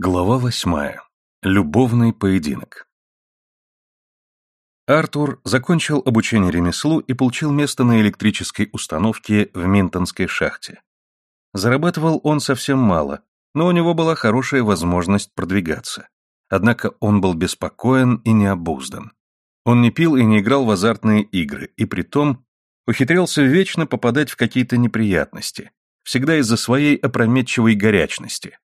Глава восьмая. Любовный поединок. Артур закончил обучение ремеслу и получил место на электрической установке в Минтонской шахте. Зарабатывал он совсем мало, но у него была хорошая возможность продвигаться. Однако он был беспокоен и необуздан. Он не пил и не играл в азартные игры, и притом ухитрялся вечно попадать в какие-то неприятности, всегда из-за своей опрометчивой горячности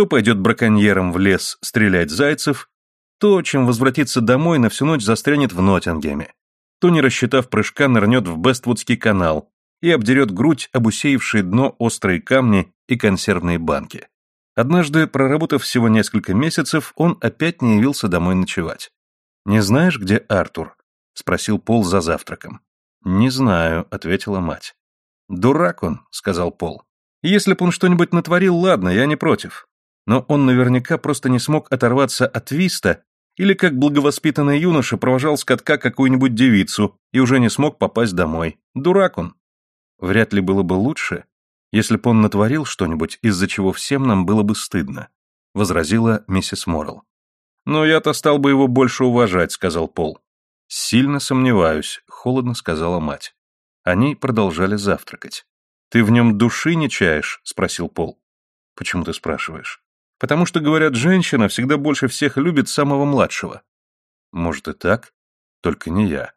то пойдет браконьером в лес стрелять зайцев, то, чем возвратиться домой, на всю ночь застрянет в Ноттингеме, то, не рассчитав прыжка, нырнет в Бествудский канал и обдерет грудь об усеявшие дно острые камни и консервные банки. Однажды, проработав всего несколько месяцев, он опять не явился домой ночевать. «Не знаешь, где Артур?» — спросил Пол за завтраком. «Не знаю», — ответила мать. «Дурак он», — сказал Пол. «Если б он что-нибудь натворил, ладно, я не против но он наверняка просто не смог оторваться от виста или как благовоспитанный юноша провожал с катка какую-нибудь девицу и уже не смог попасть домой. Дурак он. Вряд ли было бы лучше, если б он натворил что-нибудь, из-за чего всем нам было бы стыдно, возразила миссис Моррелл. Но я-то стал бы его больше уважать, сказал Пол. Сильно сомневаюсь, холодно сказала мать. Они продолжали завтракать. Ты в нем души не чаешь? спросил Пол. Почему ты спрашиваешь? Потому что, говорят, женщина всегда больше всех любит самого младшего. Может и так, только не я.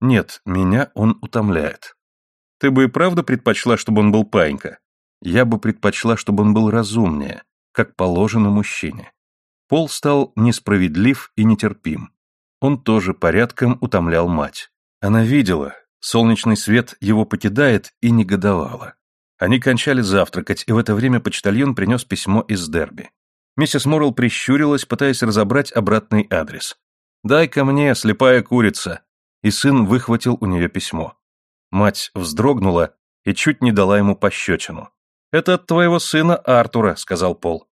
Нет, меня он утомляет. Ты бы и правда предпочла, чтобы он был паинька? Я бы предпочла, чтобы он был разумнее, как положено мужчине. Пол стал несправедлив и нетерпим. Он тоже порядком утомлял мать. Она видела, солнечный свет его покидает и негодовала. Они кончали завтракать, и в это время почтальон принес письмо из Дерби. Миссис Моррелл прищурилась, пытаясь разобрать обратный адрес. «Дай ко мне, слепая курица!» И сын выхватил у нее письмо. Мать вздрогнула и чуть не дала ему пощечину. «Это от твоего сына Артура», — сказал Пол.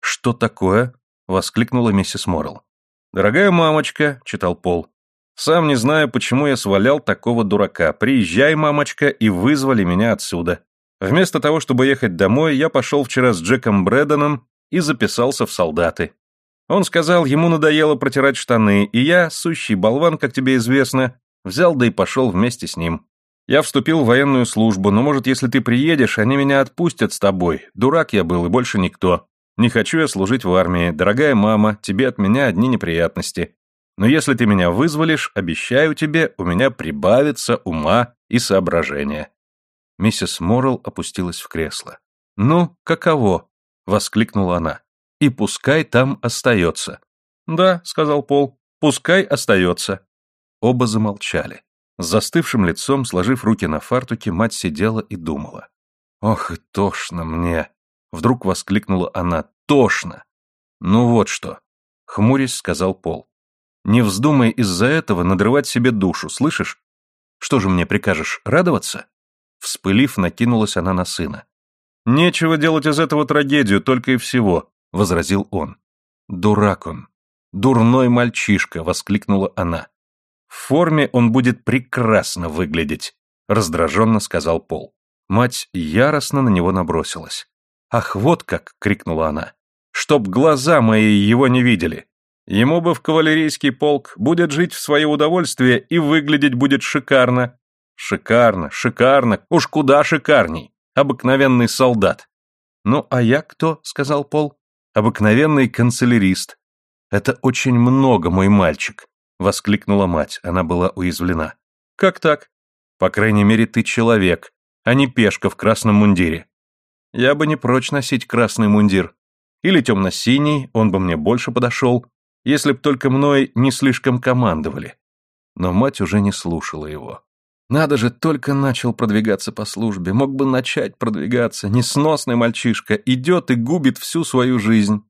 «Что такое?» — воскликнула миссис Моррелл. «Дорогая мамочка», — читал Пол, — «сам не знаю, почему я свалял такого дурака. Приезжай, мамочка, и вызвали меня отсюда. Вместо того, чтобы ехать домой, я пошел вчера с Джеком Брэдоном и записался в солдаты. Он сказал, ему надоело протирать штаны, и я, сущий болван, как тебе известно, взял да и пошел вместе с ним. Я вступил в военную службу, но, может, если ты приедешь, они меня отпустят с тобой. Дурак я был и больше никто. Не хочу я служить в армии. Дорогая мама, тебе от меня одни неприятности. Но если ты меня вызволишь, обещаю тебе, у меня прибавится ума и соображения». Миссис Моррелл опустилась в кресло. «Ну, каково?» Воскликнула она. «И пускай там остается». «Да», — сказал Пол, — «пускай остается». Оба замолчали. С застывшим лицом, сложив руки на фартуке, мать сидела и думала. «Ох и тошно мне!» Вдруг воскликнула она. «Тошно!» «Ну вот что!» Хмурясь, сказал Пол. «Не вздумай из-за этого надрывать себе душу, слышишь? Что же мне прикажешь, радоваться?» Вспылив, накинулась она на сына. «Нечего делать из этого трагедию, только и всего», — возразил он. «Дурак он! Дурной мальчишка!» — воскликнула она. «В форме он будет прекрасно выглядеть», — раздраженно сказал Пол. Мать яростно на него набросилась. «Ах, вот как!» — крикнула она. «Чтоб глаза мои его не видели! Ему бы в кавалерийский полк, будет жить в свое удовольствие и выглядеть будет шикарно. Шикарно, шикарно, уж куда шикарней обыкновенный солдат. «Ну, а я кто?» — сказал Пол. «Обыкновенный канцелярист». «Это очень много, мой мальчик», — воскликнула мать. Она была уязвлена. «Как так?» «По крайней мере, ты человек, а не пешка в красном мундире». «Я бы не прочь носить красный мундир. Или темно-синий, он бы мне больше подошел, если б только мной не слишком командовали». Но мать уже не слушала его. Надо же, только начал продвигаться по службе, мог бы начать продвигаться. Несносный мальчишка, идет и губит всю свою жизнь.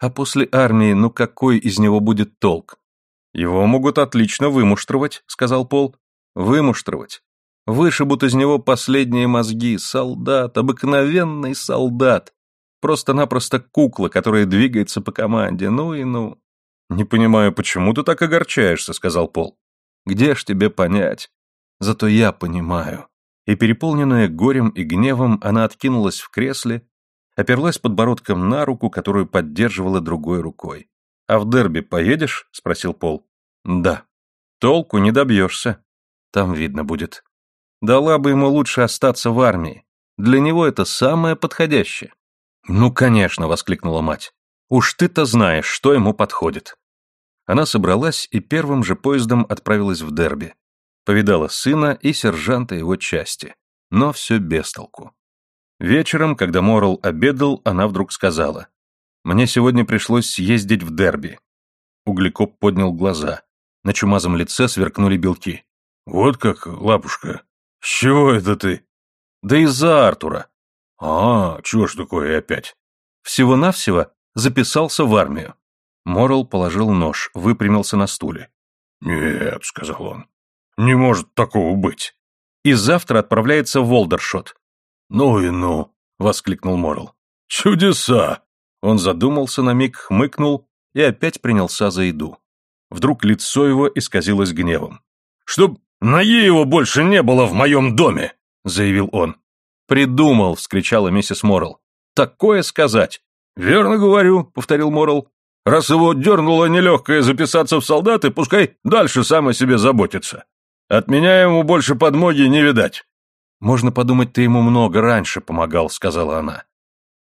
А после армии, ну какой из него будет толк? Его могут отлично вымуштровать, сказал Пол. Вымуштровать. Вышибут из него последние мозги. Солдат, обыкновенный солдат. Просто-напросто кукла, которая двигается по команде. Ну и ну. Не понимаю, почему ты так огорчаешься, сказал Пол. Где ж тебе понять? Зато я понимаю. И переполненная горем и гневом, она откинулась в кресле, оперлась подбородком на руку, которую поддерживала другой рукой. «А в дерби поедешь?» — спросил Пол. «Да». «Толку не добьешься. Там видно будет. Дала бы ему лучше остаться в армии. Для него это самое подходящее». «Ну, конечно», — воскликнула мать. «Уж ты-то знаешь, что ему подходит». Она собралась и первым же поездом отправилась в дерби. Повидала сына и сержанта его части. Но все без толку. Вечером, когда Морл обедал, она вдруг сказала. «Мне сегодня пришлось съездить в дерби». Углекоп поднял глаза. На чумазом лице сверкнули белки. «Вот как, лапушка? С чего это ты?» «Да из-за Артура». «А, чего ж такое опять?» «Всего-навсего записался в армию». Морл положил нож, выпрямился на стуле. «Нет», — сказал он, — «не может такого быть». «И завтра отправляется в Волдершот». «Ну и ну», — воскликнул Морл. «Чудеса!» Он задумался на миг, хмыкнул и опять принялся за еду. Вдруг лицо его исказилось гневом. «Чтоб ноги его больше не было в моем доме!» — заявил он. «Придумал!» — вскричала миссис Моррелл. «Такое сказать!» «Верно говорю», — повторил Моррелл. «Раз его дернуло нелегкое записаться в солдаты, пускай дальше сам о себе заботится. От меня ему больше подмоги не видать». «Можно подумать, ты ему много раньше помогал», — сказала она.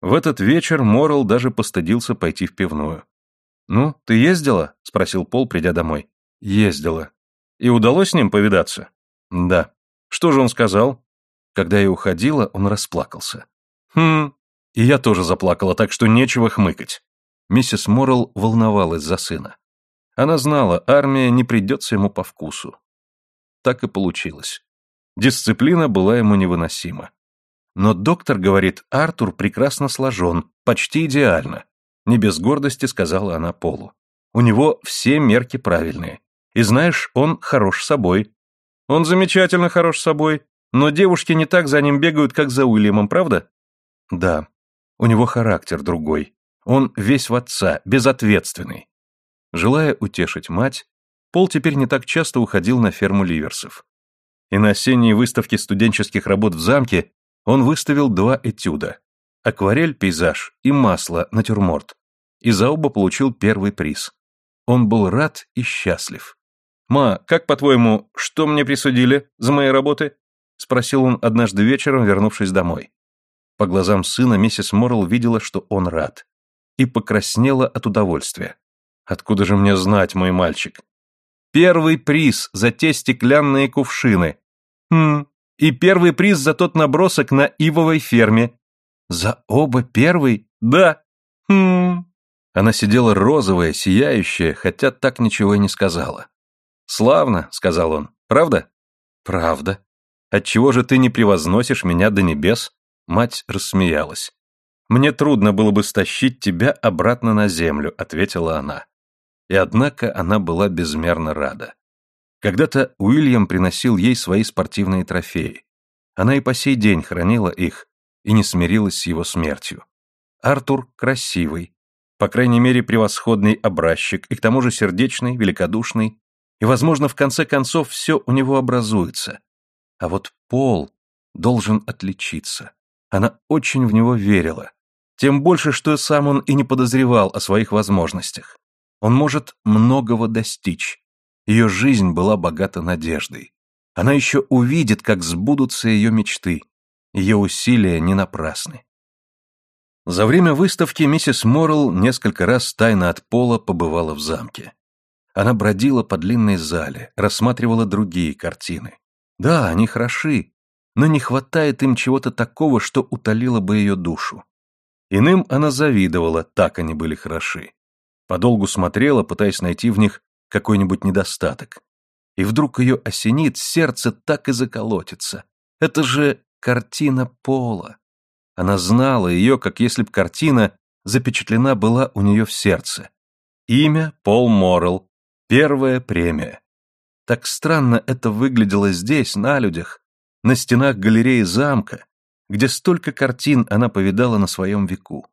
В этот вечер Моррелл даже постыдился пойти в пивную. «Ну, ты ездила?» — спросил Пол, придя домой. «Ездила. И удалось с ним повидаться?» «Да». «Что же он сказал?» Когда я уходила, он расплакался. «Хм...» И я тоже заплакала, так что нечего хмыкать. Миссис Моррелл волновалась за сына. Она знала, армия не придется ему по вкусу. Так и получилось. Дисциплина была ему невыносима. Но доктор говорит, Артур прекрасно сложен, почти идеально. Не без гордости сказала она Полу. У него все мерки правильные. И знаешь, он хорош собой. Он замечательно хорош собой, но девушки не так за ним бегают, как за Уильямом, правда? Да. У него характер другой. Он весь в отца, безответственный. Желая утешить мать, Пол теперь не так часто уходил на ферму Ливерсов. И на осенней выставке студенческих работ в замке он выставил два этюда – акварель, пейзаж и масло, натюрморт. И за оба получил первый приз. Он был рад и счастлив. «Ма, как, по-твоему, что мне присудили за мои работы?» – спросил он однажды вечером, вернувшись домой. По глазам сына миссис Моррелл видела, что он рад. И покраснела от удовольствия. «Откуда же мне знать, мой мальчик?» «Первый приз за те стеклянные кувшины». «Хм, и первый приз за тот набросок на ивовой ферме. За оба первый? Да. Хм. Она сидела розовая, сияющая, хотя так ничего и не сказала. «Славно», — сказал он. «Правда?» «Правда. Отчего же ты не превозносишь меня до небес?» Мать рассмеялась. «Мне трудно было бы стащить тебя обратно на землю», — ответила она. И однако она была безмерно рада. Когда-то Уильям приносил ей свои спортивные трофеи. Она и по сей день хранила их и не смирилась с его смертью. Артур красивый, по крайней мере превосходный образчик, и к тому же сердечный, великодушный, и, возможно, в конце концов все у него образуется. А вот Пол должен отличиться. Она очень в него верила. Тем больше, что сам он и не подозревал о своих возможностях. Он может многого достичь, ее жизнь была богата надеждой. Она еще увидит, как сбудутся ее мечты. Ее усилия не напрасны. За время выставки миссис Моррелл несколько раз тайно от пола побывала в замке. Она бродила по длинной зале, рассматривала другие картины. Да, они хороши, но не хватает им чего-то такого, что утолило бы ее душу. Иным она завидовала, так они были хороши. Подолгу смотрела, пытаясь найти в них какой-нибудь недостаток. И вдруг ее осенит, сердце так и заколотится. Это же картина Пола. Она знала ее, как если б картина запечатлена была у нее в сердце. Имя Пол Моррелл. Первая премия. Так странно это выглядело здесь, на людях, на стенах галереи замка, где столько картин она повидала на своем веку.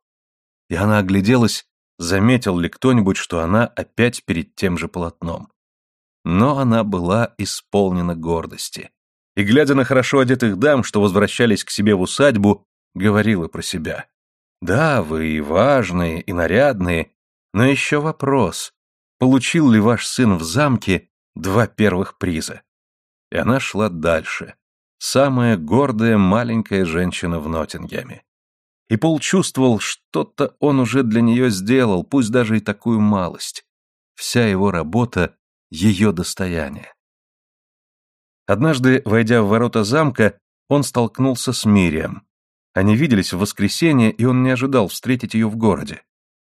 И она огляделась заметил ли кто-нибудь, что она опять перед тем же полотном. Но она была исполнена гордости. И, глядя на хорошо одетых дам, что возвращались к себе в усадьбу, говорила про себя. Да, вы и важные, и нарядные, но еще вопрос, получил ли ваш сын в замке два первых приза? И она шла дальше. Самая гордая маленькая женщина в Ноттингеме. И Пол чувствовал, что-то он уже для нее сделал, пусть даже и такую малость. Вся его работа — ее достояние. Однажды, войдя в ворота замка, он столкнулся с Мирием. Они виделись в воскресенье, и он не ожидал встретить ее в городе.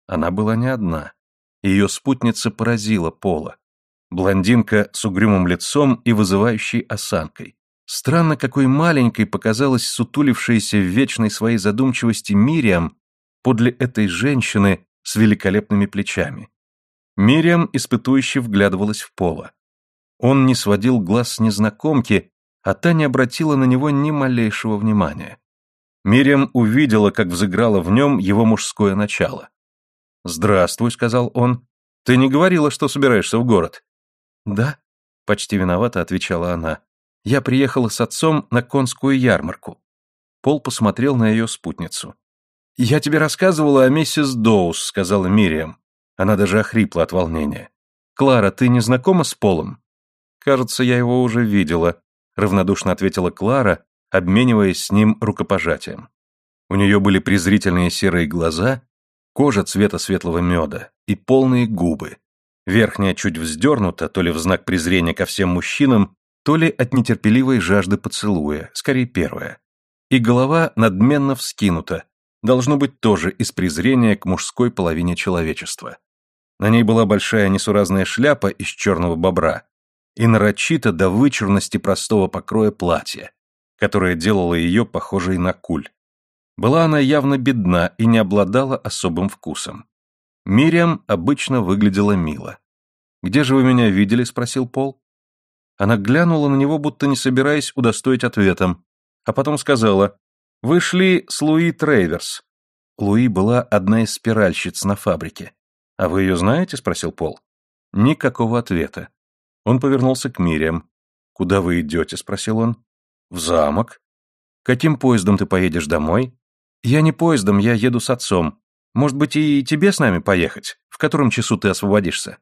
Она была не одна. Ее спутница поразила Пола. Блондинка с угрюмым лицом и вызывающей осанкой. Странно, какой маленькой показалась сутулившаяся в вечной своей задумчивости Мириам подле этой женщины с великолепными плечами. Мириам испытующе вглядывалась в Пола. Он не сводил глаз с незнакомки, а та не обратила на него ни малейшего внимания. Мириам увидела, как взыграло в нем его мужское начало. «Здравствуй», — сказал он. «Ты не говорила, что собираешься в город?» «Да», — почти виновато отвечала она. «Я приехала с отцом на конскую ярмарку». Пол посмотрел на ее спутницу. «Я тебе рассказывала о миссис Доус», — сказала Мириам. Она даже охрипла от волнения. «Клара, ты не знакома с Полом?» «Кажется, я его уже видела», — равнодушно ответила Клара, обмениваясь с ним рукопожатием. У нее были презрительные серые глаза, кожа цвета светлого меда и полные губы. Верхняя чуть вздернута, то ли в знак презрения ко всем мужчинам, то ли от нетерпеливой жажды поцелуя, скорее первая. И голова надменно вскинута, должно быть тоже из презрения к мужской половине человечества. На ней была большая несуразная шляпа из черного бобра, и нарочито до вычурности простого покроя платья, которое делало ее похожей на куль. Была она явно бедна и не обладала особым вкусом. Мириам обычно выглядела мило. «Где же вы меня видели?» — спросил Пол. Она глянула на него, будто не собираясь удостоить ответом, а потом сказала, «Вы шли с Луи Трейверс». Луи была одна из спиральщиц на фабрике. «А вы ее знаете?» — спросил Пол. Никакого ответа. Он повернулся к Мириам. «Куда вы идете?» — спросил он. «В замок». «Каким поездом ты поедешь домой?» «Я не поездом, я еду с отцом. Может быть, и тебе с нами поехать? В котором часу ты освободишься?»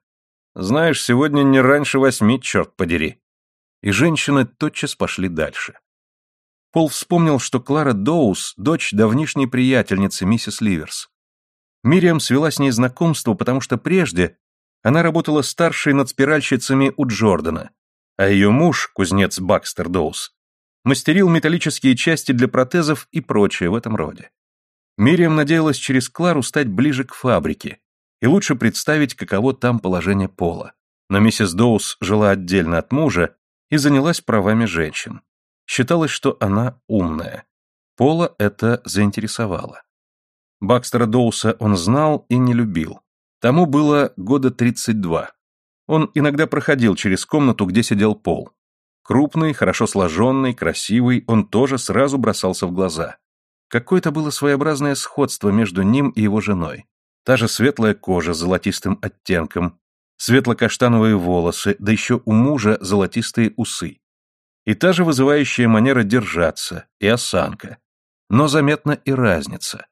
«Знаешь, сегодня не раньше восьми, черт подери». И женщины тотчас пошли дальше. Пол вспомнил, что Клара Доус – дочь давнишней приятельницы миссис Ливерс. Мириам свела с ней знакомство, потому что прежде она работала старшей над спиральщицами у Джордана, а ее муж, кузнец Бакстер Доус, мастерил металлические части для протезов и прочее в этом роде. Мириам надеялась через Клару стать ближе к фабрике и лучше представить, каково там положение пола. Но миссис Доус жила отдельно от мужа и занялась правами женщин. Считалось, что она умная. Пола это заинтересовало. Бакстера Доуса он знал и не любил. Тому было года 32. Он иногда проходил через комнату, где сидел Пол. Крупный, хорошо сложенный, красивый, он тоже сразу бросался в глаза. Какое-то было своеобразное сходство между ним и его женой. Та же светлая кожа с золотистым оттенком, светло-каштановые волосы, да еще у мужа золотистые усы. И та же вызывающая манера держаться, и осанка. Но заметна и разница.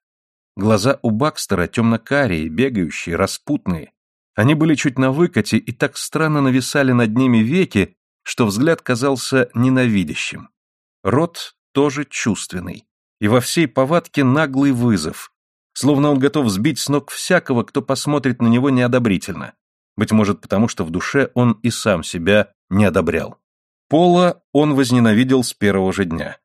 Глаза у Бакстера темно-карие, бегающие, распутные. Они были чуть на выкате и так странно нависали над ними веки, что взгляд казался ненавидящим. Рот тоже чувственный. И во всей повадке наглый вызов. Словно он готов сбить с ног всякого, кто посмотрит на него неодобрительно. Быть может, потому что в душе он и сам себя не одобрял. Пола он возненавидел с первого же дня.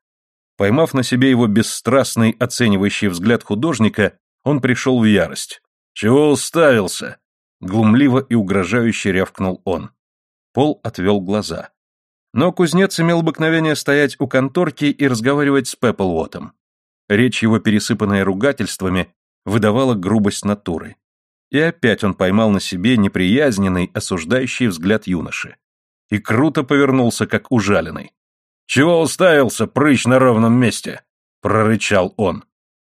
Поймав на себе его бесстрастный оценивающий взгляд художника, он пришел в ярость. «Чего уставился?» Глумливо и угрожающе рявкнул он. Пол отвел глаза. Но кузнец имел обыкновение стоять у конторки и разговаривать с Пепплвотом. Речь его, пересыпанная ругательствами, выдавала грубость натуры. И опять он поймал на себе неприязненный, осуждающий взгляд юноши. И круто повернулся, как ужаленный. «Чего уставился, прыщ на ровном месте?» — прорычал он.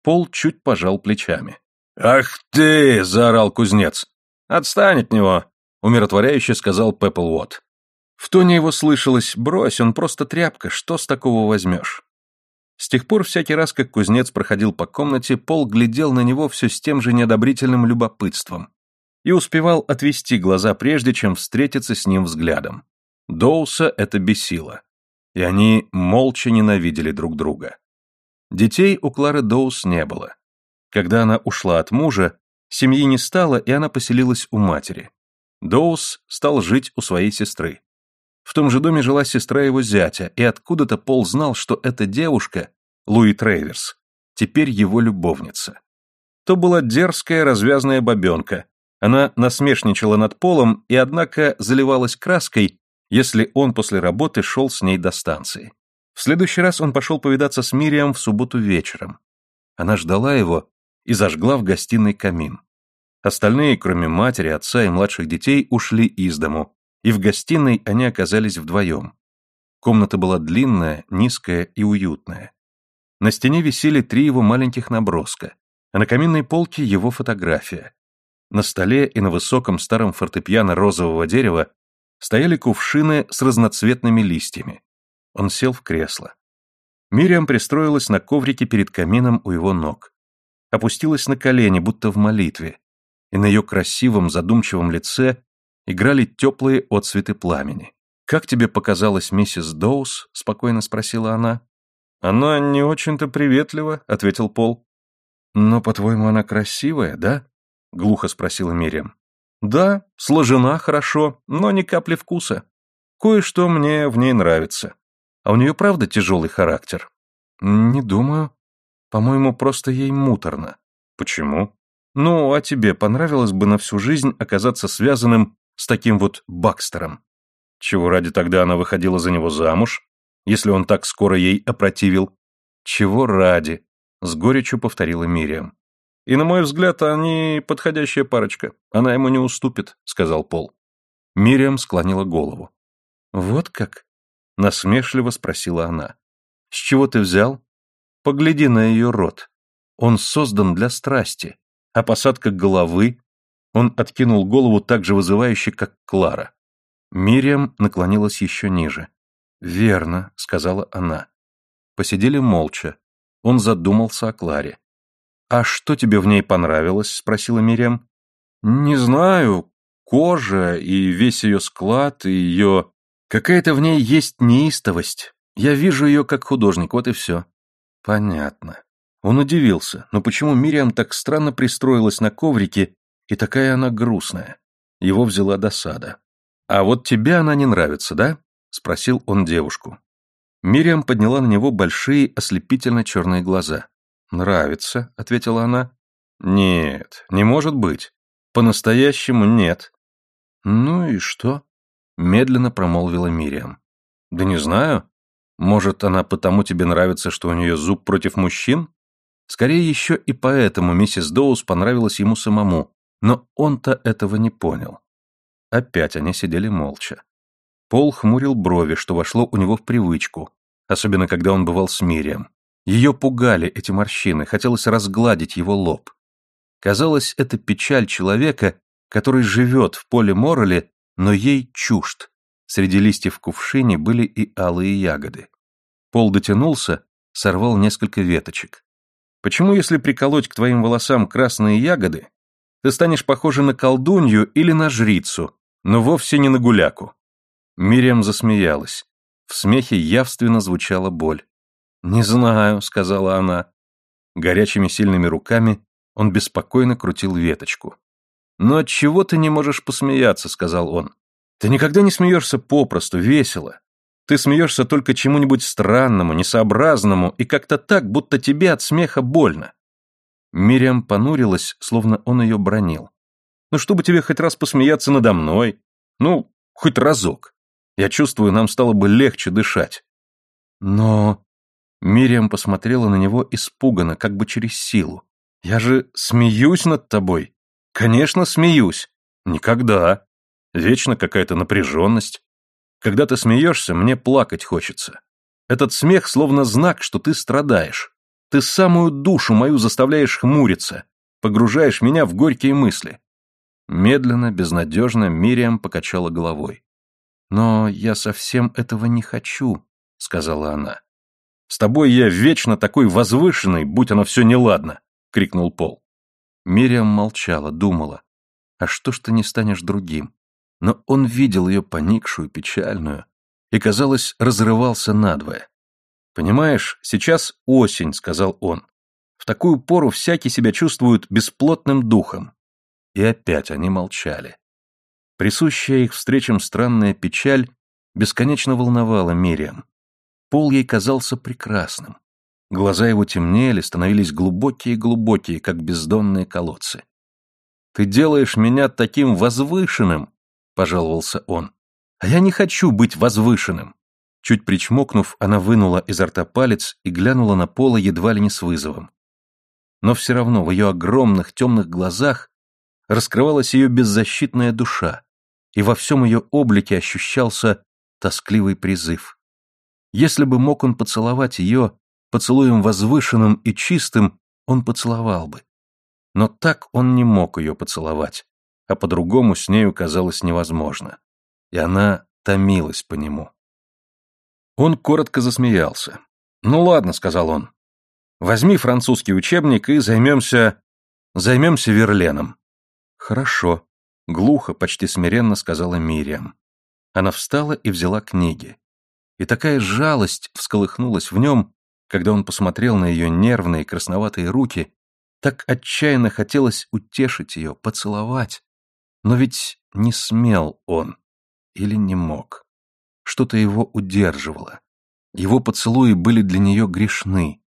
Пол чуть пожал плечами. «Ах ты!» — заорал кузнец. «Отстань от него!» — умиротворяюще сказал Пепплвот. В тоне его слышалось «брось, он просто тряпка, что с такого возьмешь?» С тех пор всякий раз, как кузнец проходил по комнате, Пол глядел на него все с тем же неодобрительным любопытством и успевал отвести глаза прежде, чем встретиться с ним взглядом. Доуса это бесило, и они молча ненавидели друг друга. Детей у Клары Доус не было. Когда она ушла от мужа, семьи не стало, и она поселилась у матери. Доус стал жить у своей сестры. В том же доме жила сестра его зятя, и откуда-то Пол знал, что эта девушка, Луи Трейверс, теперь его любовница. То была дерзкая, развязная бабенка. Она насмешничала над Полом и, однако, заливалась краской, если он после работы шел с ней до станции. В следующий раз он пошел повидаться с Мирием в субботу вечером. Она ждала его и зажгла в гостиной камин. Остальные, кроме матери, отца и младших детей, ушли из дому, и в гостиной они оказались вдвоем. Комната была длинная, низкая и уютная. На стене висели три его маленьких наброска, а на каминной полке его фотография. На столе и на высоком старом фортепиано розового дерева стояли кувшины с разноцветными листьями. Он сел в кресло. Мириам пристроилась на коврике перед камином у его ног. Опустилась на колени, будто в молитве, и на ее красивом задумчивом лице играли теплые отцветы пламени. «Как тебе показалась миссис Доус?» — спокойно спросила она. «Она не очень-то приветлива», — ответил Пол. «Но, по-твоему, она красивая, да?» — глухо спросила Мириам. «Да, сложена хорошо, но ни капли вкуса. Кое-что мне в ней нравится. А у нее правда тяжелый характер?» «Не думаю. По-моему, просто ей муторно». «Почему?» «Ну, а тебе понравилось бы на всю жизнь оказаться связанным с таким вот Бакстером. Чего ради тогда она выходила за него замуж, если он так скоро ей опротивил? Чего ради? С горечью повторила Мириам. И, на мой взгляд, они подходящая парочка. Она ему не уступит, сказал Пол. Мириам склонила голову. Вот как? Насмешливо спросила она. С чего ты взял? Погляди на ее рот. Он создан для страсти, а посадка головы он откинул голову так же вызывающе, как Клара. Мириам наклонилась еще ниже. «Верно», — сказала она. Посидели молча. Он задумался о Кларе. «А что тебе в ней понравилось?» — спросила Мириам. «Не знаю. Кожа и весь ее склад, и ее... Какая-то в ней есть неистовость. Я вижу ее как художник, вот и все». «Понятно». Он удивился, но почему Мириам так странно пристроилась на коврике и такая она грустная. Его взяла досада. «А вот тебе она не нравится, да?» — спросил он девушку. Мириам подняла на него большие ослепительно черные глаза. «Нравится», — ответила она. «Нет, не может быть. По-настоящему нет». «Ну и что?» — медленно промолвила Мириам. «Да не знаю. Может, она потому тебе нравится, что у нее зуб против мужчин? Скорее еще и поэтому миссис Доус понравилась ему самому, но он-то этого не понял. Опять они сидели молча. Пол хмурил брови, что вошло у него в привычку, особенно когда он бывал с Мирием. Ее пугали эти морщины, хотелось разгладить его лоб. Казалось, это печаль человека, который живет в поле Морреле, но ей чужд. Среди листьев кувшине были и алые ягоды. Пол дотянулся, сорвал несколько веточек. Почему, если приколоть к твоим волосам красные ягоды, ты станешь похожа на колдунью или на жрицу, но вовсе не на гуляку». Мириам засмеялась. В смехе явственно звучала боль. «Не знаю», — сказала она. Горячими сильными руками он беспокойно крутил веточку. «Но от чего ты не можешь посмеяться?» — сказал он. «Ты никогда не смеешься попросту, весело. Ты смеешься только чему-нибудь странному, несообразному и как-то так, будто тебе от смеха больно. Мириам понурилась, словно он ее бронил. «Ну, чтобы тебе хоть раз посмеяться надо мной. Ну, хоть разок. Я чувствую, нам стало бы легче дышать». «Но...» Мириам посмотрела на него испуганно, как бы через силу. «Я же смеюсь над тобой. Конечно, смеюсь. Никогда. Вечно какая-то напряженность. Когда ты смеешься, мне плакать хочется. Этот смех словно знак, что ты страдаешь. Ты самую душу мою заставляешь хмуриться, погружаешь меня в горькие мысли. Медленно, безнадежно Мириам покачала головой. «Но я совсем этого не хочу», — сказала она. С тобой я вечно такой возвышенный, будь оно все неладно!» — крикнул Пол. Мириам молчала, думала. «А что ж ты не станешь другим?» Но он видел ее поникшую, печальную, и, казалось, разрывался надвое. «Понимаешь, сейчас осень», — сказал он. «В такую пору всякий себя чувствует бесплотным духом». И опять они молчали. Присущая их встречам странная печаль бесконечно волновала Мириам. Пол ей казался прекрасным. Глаза его темнели, становились глубокие-глубокие, как бездонные колодцы. «Ты делаешь меня таким возвышенным», — пожаловался он. «А я не хочу быть возвышенным». Чуть причмокнув, она вынула изо рта палец и глянула на Пола едва ли не с вызовом. Но все равно в ее огромных темных глазах раскрывалась ее беззащитная душа, и во всем ее облике ощущался тоскливый призыв. Если бы мог он поцеловать ее, поцелуем возвышенным и чистым, он поцеловал бы. Но так он не мог ее поцеловать, а по-другому с нею казалось невозможно. И она томилась по нему. Он коротко засмеялся. «Ну ладно», — сказал он. «Возьми французский учебник и займемся... займемся Верленом». «Хорошо», — глухо, почти смиренно сказала Мириам. Она встала и взяла книги. И такая жалость всколыхнулась в нем, когда он посмотрел на ее нервные красноватые руки, так отчаянно хотелось утешить ее, поцеловать. Но ведь не смел он. Или не мог. Что-то его удерживало. Его поцелуи были для нее грешны.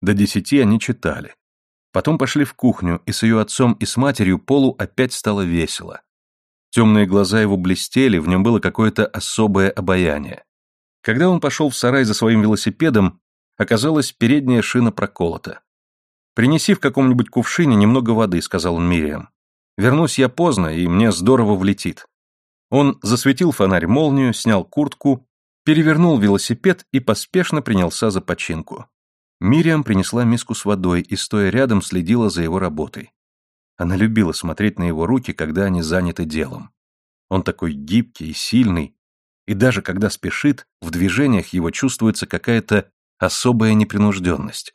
До десяти они читали. Потом пошли в кухню, и с ее отцом и с матерью Полу опять стало весело. Темные глаза его блестели, в нем было какое-то особое обаяние. Когда он пошел в сарай за своим велосипедом, оказалось, передняя шина проколота. «Принеси в каком-нибудь кувшине немного воды», — сказал он Мириам. «Вернусь я поздно, и мне здорово влетит». Он засветил фонарь молнию, снял куртку, перевернул велосипед и поспешно принялся за починку. Мириам принесла миску с водой и, стоя рядом, следила за его работой. Она любила смотреть на его руки, когда они заняты делом. Он такой гибкий и сильный, и даже когда спешит, в движениях его чувствуется какая-то особая непринужденность.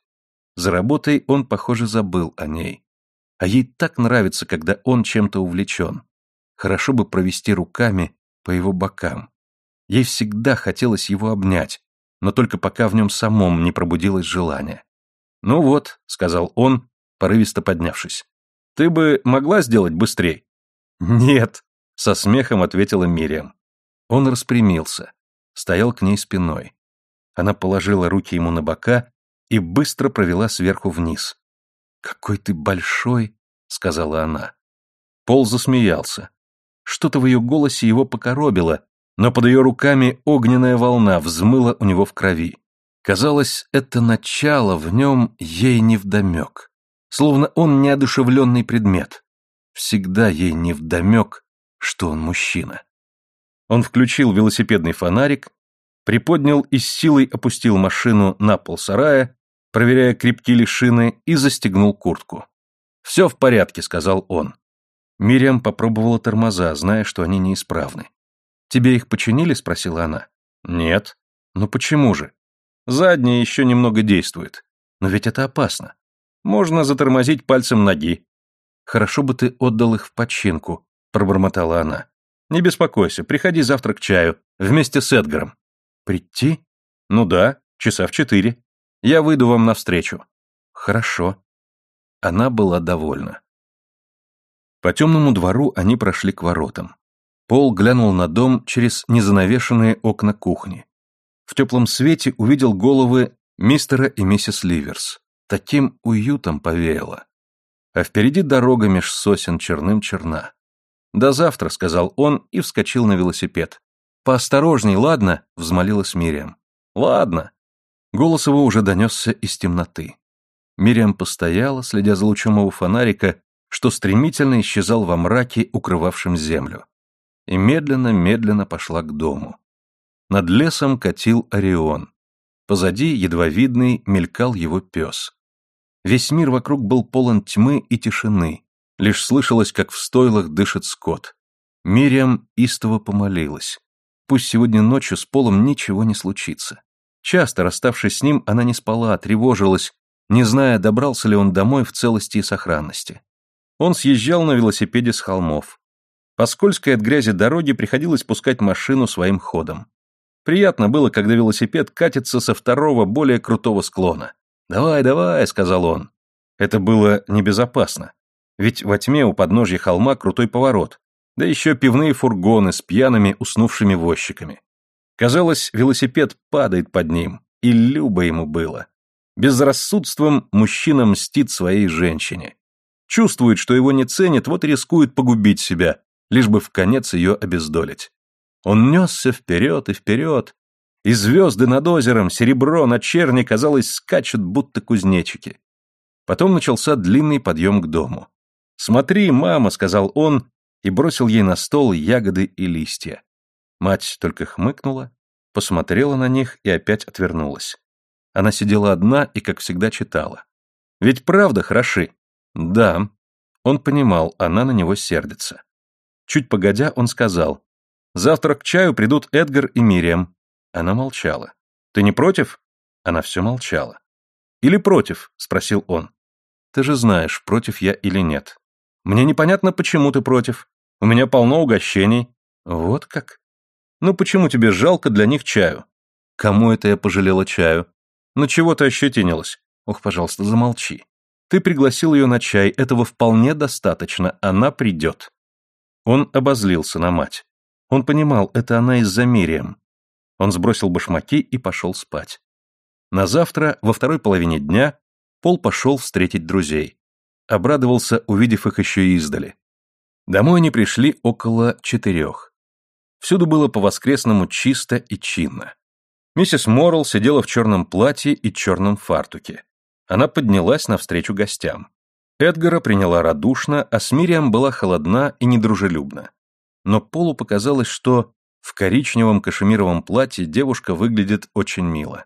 За работой он, похоже, забыл о ней. А ей так нравится, когда он чем-то увлечен. Хорошо бы провести руками по его бокам. Ей всегда хотелось его обнять, но только пока в нем самом не пробудилось желание. «Ну вот», — сказал он, порывисто поднявшись, — «ты бы могла сделать быстрей?» «Нет», — со смехом ответила Мириам. Он распрямился, стоял к ней спиной. Она положила руки ему на бока и быстро провела сверху вниз. «Какой ты большой», — сказала она. Пол засмеялся. Что-то в ее голосе его покоробило, но под ее руками огненная волна взмыла у него в крови. Казалось, это начало в нем ей невдомек. Словно он неодушевленный предмет. Всегда ей невдомек, что он мужчина. Он включил велосипедный фонарик, приподнял и с силой опустил машину на пол сарая, проверяя, крепки ли шины, и застегнул куртку. «Все в порядке», — сказал он. Мириам попробовала тормоза, зная, что они неисправны. «Тебе их починили?» — спросила она. «Нет». «Ну почему же?» «Задние еще немного действует». «Но ведь это опасно». «Можно затормозить пальцем ноги». «Хорошо бы ты отдал их в починку», — пробормотала она. «Не беспокойся, приходи завтра к чаю, вместе с Эдгаром». «Прийти?» «Ну да, часа в четыре. Я выйду вам навстречу». «Хорошо». Она была довольна. По темному двору они прошли к воротам. Пол глянул на дом через незанавешенные окна кухни. В теплом свете увидел головы мистера и миссис Ливерс. Таким уютом повеяло. А впереди дорога меж сосен черным черна. «До завтра», — сказал он и вскочил на велосипед. «Поосторожней, ладно?» — взмолилась Мириам. «Ладно». Голос его уже донесся из темноты. Мириам постояла, следя за лучом его фонарика, что стремительно исчезал во мраке, укрывавшем землю. И медленно-медленно пошла к дому. Над лесом катил Орион. Позади, едва видный, мелькал его пес. Весь мир вокруг был полон тьмы и тишины. Лишь слышалось, как в стойлах дышит скот. Мириам истово помолилась. Пусть сегодня ночью с Полом ничего не случится. Часто, расставшись с ним, она не спала, тревожилась, не зная, добрался ли он домой в целости и сохранности. Он съезжал на велосипеде с холмов. По скользкой от грязи дороге приходилось пускать машину своим ходом. Приятно было, когда велосипед катится со второго, более крутого склона. «Давай, давай», — сказал он. Это было небезопасно. Ведь во тьме у подножья холма крутой поворот, да еще пивные фургоны с пьяными уснувшими возчиками. Казалось, велосипед падает под ним, и любо ему было. Безрассудством мужчина мстит своей женщине. Чувствует, что его не ценят, вот и рискует погубить себя, лишь бы в конец ее обездолить. Он несся вперед и вперед, и звезды над озером, серебро на черне, казалось, скачут, будто кузнечики. Потом начался длинный подъем к дому. «Смотри, мама», — сказал он, и бросил ей на стол ягоды и листья. Мать только хмыкнула, посмотрела на них и опять отвернулась. Она сидела одна и, как всегда, читала. Ведь правда хороши. Да. Он понимал, она на него сердится. Чуть погодя, он сказал. Завтра к чаю придут Эдгар и Мириам. Она молчала. Ты не против? Она все молчала. Или против? Спросил он. Ты же знаешь, против я или нет. Мне непонятно, почему ты против. У меня полно угощений. Вот как? Ну почему тебе жалко для них чаю? Кому это я пожалела чаю? Ну чего ты ощетинилась? Ох, пожалуйста, замолчи. Ты пригласил ее на чай, этого вполне достаточно, она придет. Он обозлился на мать. Он понимал, это она из-за Мирием. Он сбросил башмаки и пошел спать. На завтра, во второй половине дня, Пол пошел встретить друзей. Обрадовался, увидев их еще издали. Домой они пришли около четырех. Всюду было по-воскресному чисто и чинно. Миссис Моррелл сидела в черном платье и черном фартуке. Она поднялась навстречу гостям. Эдгара приняла радушно, а с Мириам была холодна и недружелюбна. Но Полу показалось, что в коричневом кашемировом платье девушка выглядит очень мило.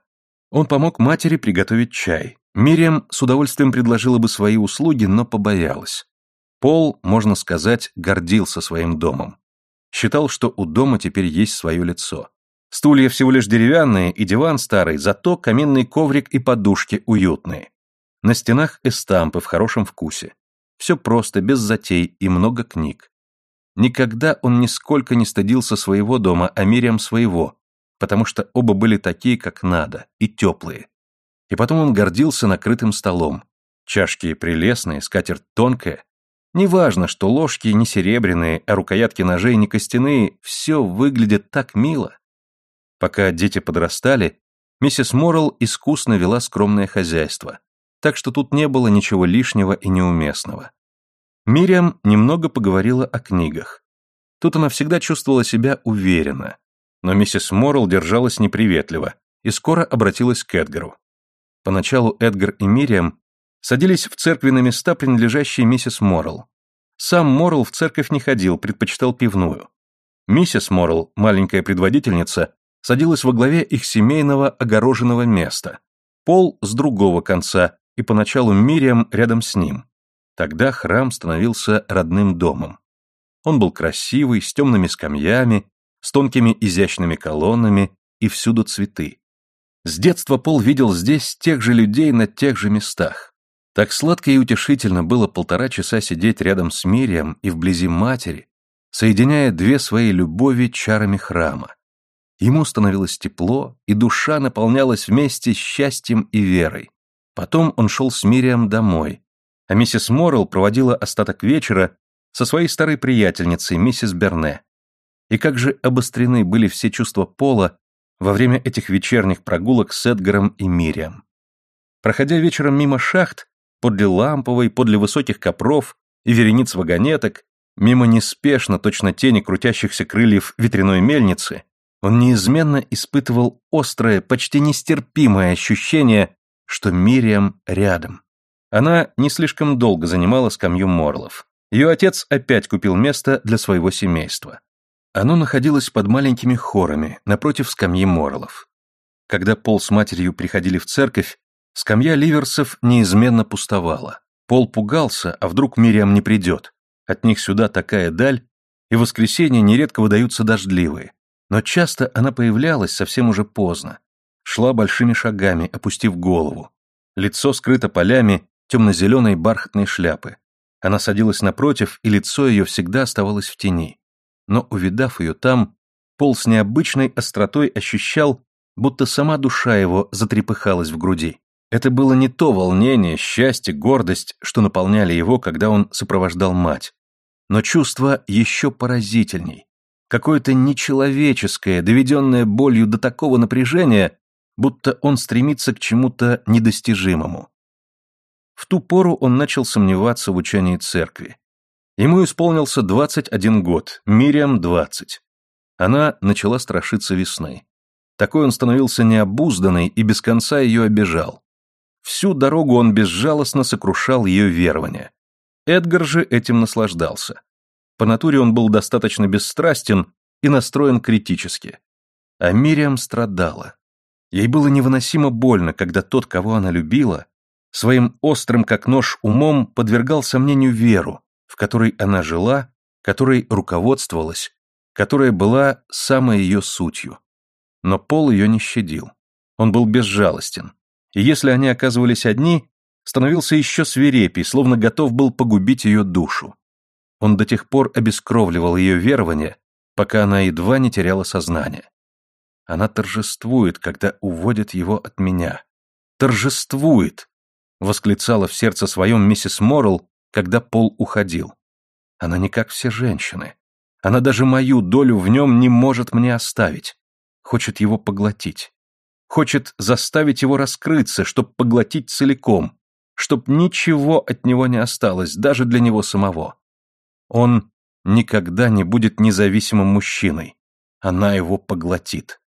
Он помог матери приготовить чай. Мириам с удовольствием предложила бы свои услуги, но побоялась. Пол, можно сказать, гордился своим домом. Считал, что у дома теперь есть свое лицо. Стулья всего лишь деревянные и диван старый, зато каминный коврик и подушки уютные. На стенах эстампы в хорошем вкусе. Все просто, без затей и много книг. Никогда он нисколько не стыдился своего дома, а Мириам своего, потому что оба были такие, как надо, и теплые. И потом он гордился накрытым столом. Чашки прелестные, скатерть тонкая. Неважно, что ложки не серебряные, а рукоятки ножей не костяные, все выглядит так мило. Пока дети подрастали, миссис Моррелл искусно вела скромное хозяйство, так что тут не было ничего лишнего и неуместного. Мириам немного поговорила о книгах. Тут она всегда чувствовала себя уверенно, но миссис Моррелл держалась неприветливо и скоро обратилась к Эдгару. Поначалу Эдгар и Мириам садились в церкви на места, принадлежащие миссис Моррелл. Сам Моррелл в церковь не ходил, предпочитал пивную. Миссис Моррелл, маленькая предводительница, садилась во главе их семейного огороженного места. Пол с другого конца, и поначалу Мириам рядом с ним. Тогда храм становился родным домом. Он был красивый, с темными скамьями, с тонкими изящными колоннами и всюду цветы. С детства Пол видел здесь тех же людей на тех же местах. Так сладко и утешительно было полтора часа сидеть рядом с Мирием и вблизи матери, соединяя две свои любови чарами храма. Ему становилось тепло, и душа наполнялась вместе счастьем и верой. Потом он шел с Мирием домой, а миссис Моррелл проводила остаток вечера со своей старой приятельницей, миссис Берне. И как же обострены были все чувства Пола во время этих вечерних прогулок с Эдгаром и Мирием. Проходя вечером мимо шахт, подле ламповой, подле высоких копров и верениц вагонеток, мимо неспешно, точно тени крутящихся крыльев ветряной мельницы, он неизменно испытывал острое, почти нестерпимое ощущение, что Мириам рядом. Она не слишком долго занимала скамью Морлов. Ее отец опять купил место для своего семейства. Оно находилось под маленькими хорами, напротив скамьи Морлов. Когда Пол с матерью приходили в церковь, скамья Ливерсов неизменно пустовала. Пол пугался, а вдруг Мириам не придет. От них сюда такая даль, и в воскресенье нередко выдаются дождливые. Но часто она появлялась совсем уже поздно. Шла большими шагами, опустив голову. Лицо скрыто полями темно-зеленой бархатной шляпы. Она садилась напротив, и лицо ее всегда оставалось в тени. Но, увидав ее там, Пол с необычной остротой ощущал, будто сама душа его затрепыхалась в груди. Это было не то волнение, счастье, гордость, что наполняли его, когда он сопровождал мать. Но чувство еще поразительней. Какое-то нечеловеческое, доведенное болью до такого напряжения, будто он стремится к чему-то недостижимому. В ту пору он начал сомневаться в учении церкви. Ему исполнился 21 год, Мириам 20. Она начала страшиться весны. Такой он становился необузданный и без конца ее обижал. Всю дорогу он безжалостно сокрушал ее верование. Эдгар же этим наслаждался. По натуре он был достаточно бесстрастен и настроен критически. А Мириам страдала. Ей было невыносимо больно, когда тот, кого она любила, своим острым как нож умом подвергал сомнению веру, в которой она жила, которой руководствовалась, которая была самой ее сутью. Но Пол ее не щадил. Он был безжалостен. И если они оказывались одни, становился еще свирепей, словно готов был погубить ее душу. Он до тех пор обескровливал ее верование, пока она едва не теряла сознание. Она торжествует, когда уводит его от меня. Торжествует! Восклицала в сердце своем миссис Моррелл, когда Пол уходил. Она не как все женщины. Она даже мою долю в нем не может мне оставить. Хочет его поглотить. Хочет заставить его раскрыться, чтоб поглотить целиком, чтоб ничего от него не осталось, даже для него самого. Он никогда не будет независимым мужчиной. Она его поглотит.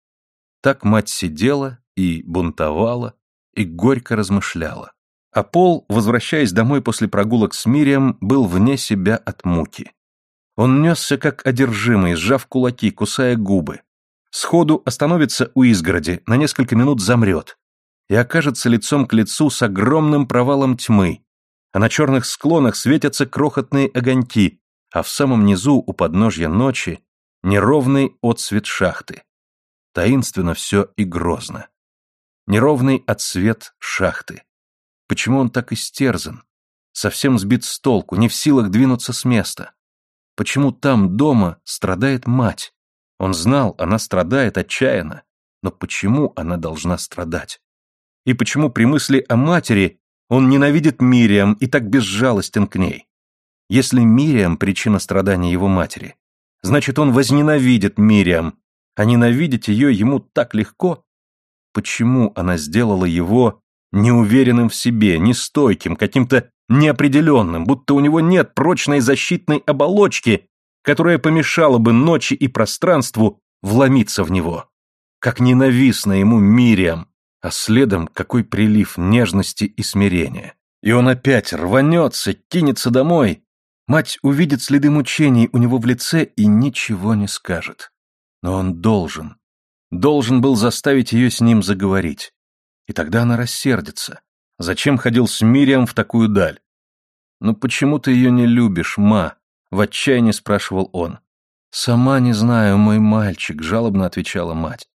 Так мать сидела и бунтовала, и горько размышляла. А Пол, возвращаясь домой после прогулок с Мирием, был вне себя от муки. Он несся как одержимый, сжав кулаки, кусая губы. Сходу остановится у изгороди, на несколько минут замрет. И окажется лицом к лицу с огромным провалом тьмы. А на черных склонах светятся крохотные огоньки, а в самом низу, у подножья ночи, неровный отсвет шахты. Таинственно все и грозно. Неровный отсвет шахты. Почему он так истерзан? Совсем сбит с толку, не в силах двинуться с места. Почему там, дома, страдает мать? Он знал, она страдает отчаянно. Но почему она должна страдать? И почему при мысли о матери он ненавидит Мириам и так безжалостен к ней? Если Мириам – причина страдания его матери, значит, он возненавидит Мириам, а ненавидеть ее ему так легко? Почему она сделала его неуверенным в себе, нестойким, каким-то неопределенным, будто у него нет прочной защитной оболочки, которая помешала бы ночи и пространству вломиться в него. Как ненавистно ему Мириам, а следом какой прилив нежности и смирения. И он опять рванется, кинется домой. Мать увидит следы мучений у него в лице и ничего не скажет. Но он должен, должен был заставить ее с ним заговорить. И тогда она рассердится. Зачем ходил с Мириам в такую даль? «Ну почему ты ее не любишь, ма?» — в отчаянии спрашивал он. «Сама не знаю, мой мальчик», — жалобно отвечала мать.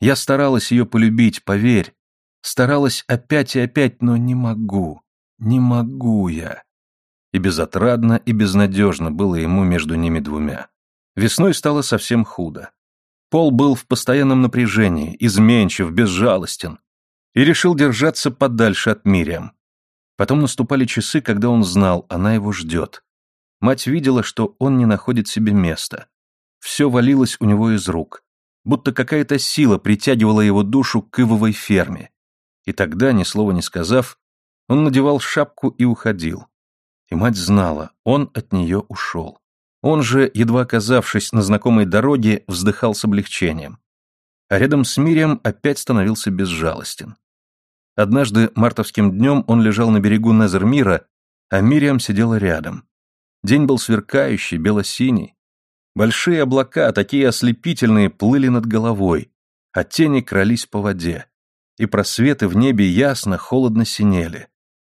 «Я старалась ее полюбить, поверь. Старалась опять и опять, но не могу. Не могу я». И безотрадно, и безнадежно было ему между ними двумя. Весной стало совсем худо. Пол был в постоянном напряжении, изменчив, безжалостен и решил держаться подальше от Мириам. Потом наступали часы, когда он знал, она его ждет. Мать видела, что он не находит себе места. Все валилось у него из рук, будто какая-то сила притягивала его душу к ивовой ферме. И тогда, ни слова не сказав, он надевал шапку и уходил. И мать знала, он от нее ушел. Он же, едва оказавшись на знакомой дороге, вздыхал с облегчением. А рядом с Мирием опять становился безжалостен. Однажды мартовским днем он лежал на берегу Незермира, а Мириам сидела рядом. День был сверкающий, бело-синий. Большие облака, такие ослепительные, плыли над головой, а тени крались по воде. И просветы в небе ясно, холодно синели.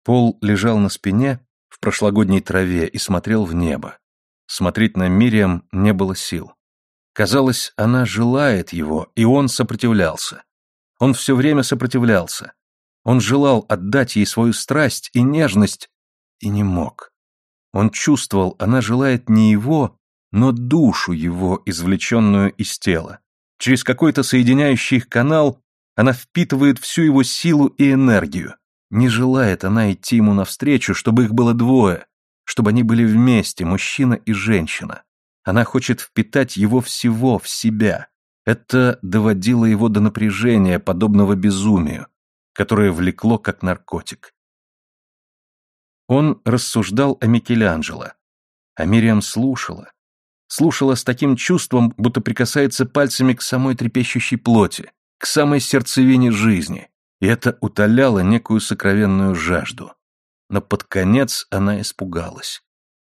Пол лежал на спине в прошлогодней траве и смотрел в небо. Смотреть на Мириам не было сил. Казалось, она желает его, и он сопротивлялся. Он все время сопротивлялся. Он желал отдать ей свою страсть и нежность, и не мог. Он чувствовал, она желает не его, но душу его, извлеченную из тела. Через какой-то соединяющий их канал она впитывает всю его силу и энергию. Не желает она идти ему навстречу, чтобы их было двое, чтобы они были вместе, мужчина и женщина. Она хочет впитать его всего в себя. Это доводило его до напряжения, подобного безумию, которое влекло как наркотик. Он рассуждал о Микеланджело, а Мириам слушала. Слушала с таким чувством, будто прикасается пальцами к самой трепещущей плоти, к самой сердцевине жизни, и это утоляло некую сокровенную жажду. Но под конец она испугалась.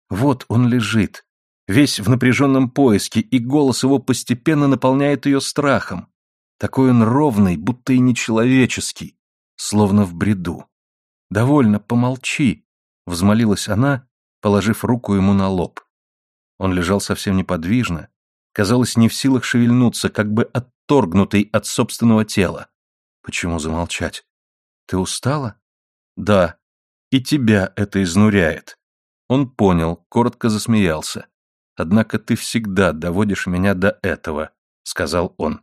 Вот он лежит, весь в напряженном поиске, и голос его постепенно наполняет ее страхом. Такой он ровный, будто и нечеловеческий, словно в бреду. «Довольно, помолчи», — взмолилась она, положив руку ему на лоб. Он лежал совсем неподвижно, казалось, не в силах шевельнуться, как бы отторгнутый от собственного тела. Почему замолчать? Ты устала? Да. И тебя это изнуряет. Он понял, коротко засмеялся. Однако ты всегда доводишь меня до этого, сказал он.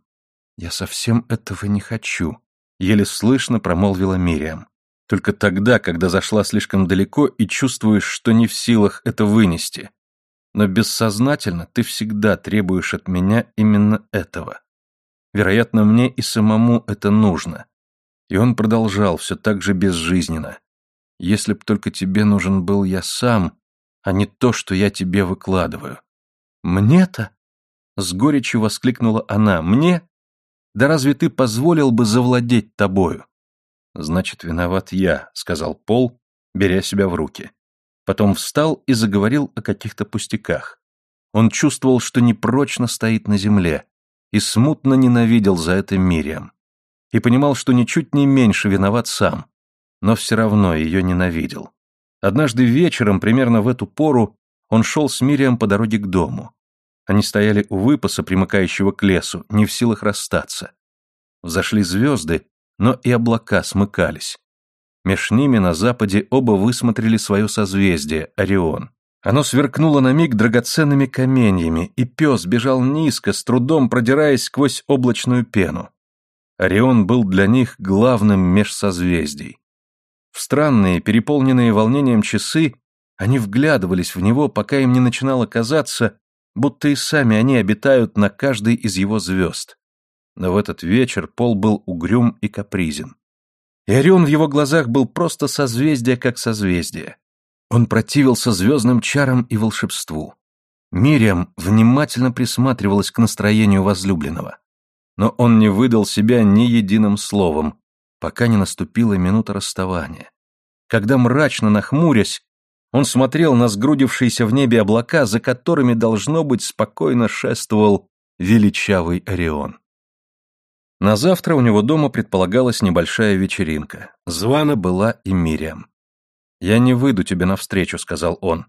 Я совсем этого не хочу, еле слышно промолвила Мириам. Только тогда, когда зашла слишком далеко и чувствуешь, что не в силах это вынести но бессознательно ты всегда требуешь от меня именно этого. Вероятно, мне и самому это нужно. И он продолжал все так же безжизненно. Если б только тебе нужен был я сам, а не то, что я тебе выкладываю. Мне-то? С горечью воскликнула она. Мне? Да разве ты позволил бы завладеть тобою? Значит, виноват я, сказал Пол, беря себя в руки. Потом встал и заговорил о каких-то пустяках. Он чувствовал, что непрочно стоит на земле, и смутно ненавидел за это Мириам. И понимал, что ничуть не меньше виноват сам, но все равно ее ненавидел. Однажды вечером, примерно в эту пору, он шел с Мириам по дороге к дому. Они стояли у выпаса, примыкающего к лесу, не в силах расстаться. Взошли звезды, но и облака смыкались. Меж ними на западе оба высмотрели свое созвездие, Орион. Оно сверкнуло на миг драгоценными каменьями, и пес бежал низко, с трудом продираясь сквозь облачную пену. Орион был для них главным меж созвездий. В странные, переполненные волнением часы они вглядывались в него, пока им не начинало казаться, будто и сами они обитают на каждой из его звезд. Но в этот вечер Пол был угрюм и капризен. И Орион в его глазах был просто созвездие как созвездие. Он противился звездным чарам и волшебству. Мириам внимательно присматривалась к настроению возлюбленного. Но он не выдал себя ни единым словом, пока не наступила минута расставания. Когда мрачно нахмурясь, он смотрел на сгрудившиеся в небе облака, за которыми, должно быть, спокойно шествовал величавый Орион. На завтра у него дома предполагалась небольшая вечеринка. Звана была и Мириам. «Я не выйду тебе навстречу», — сказал он.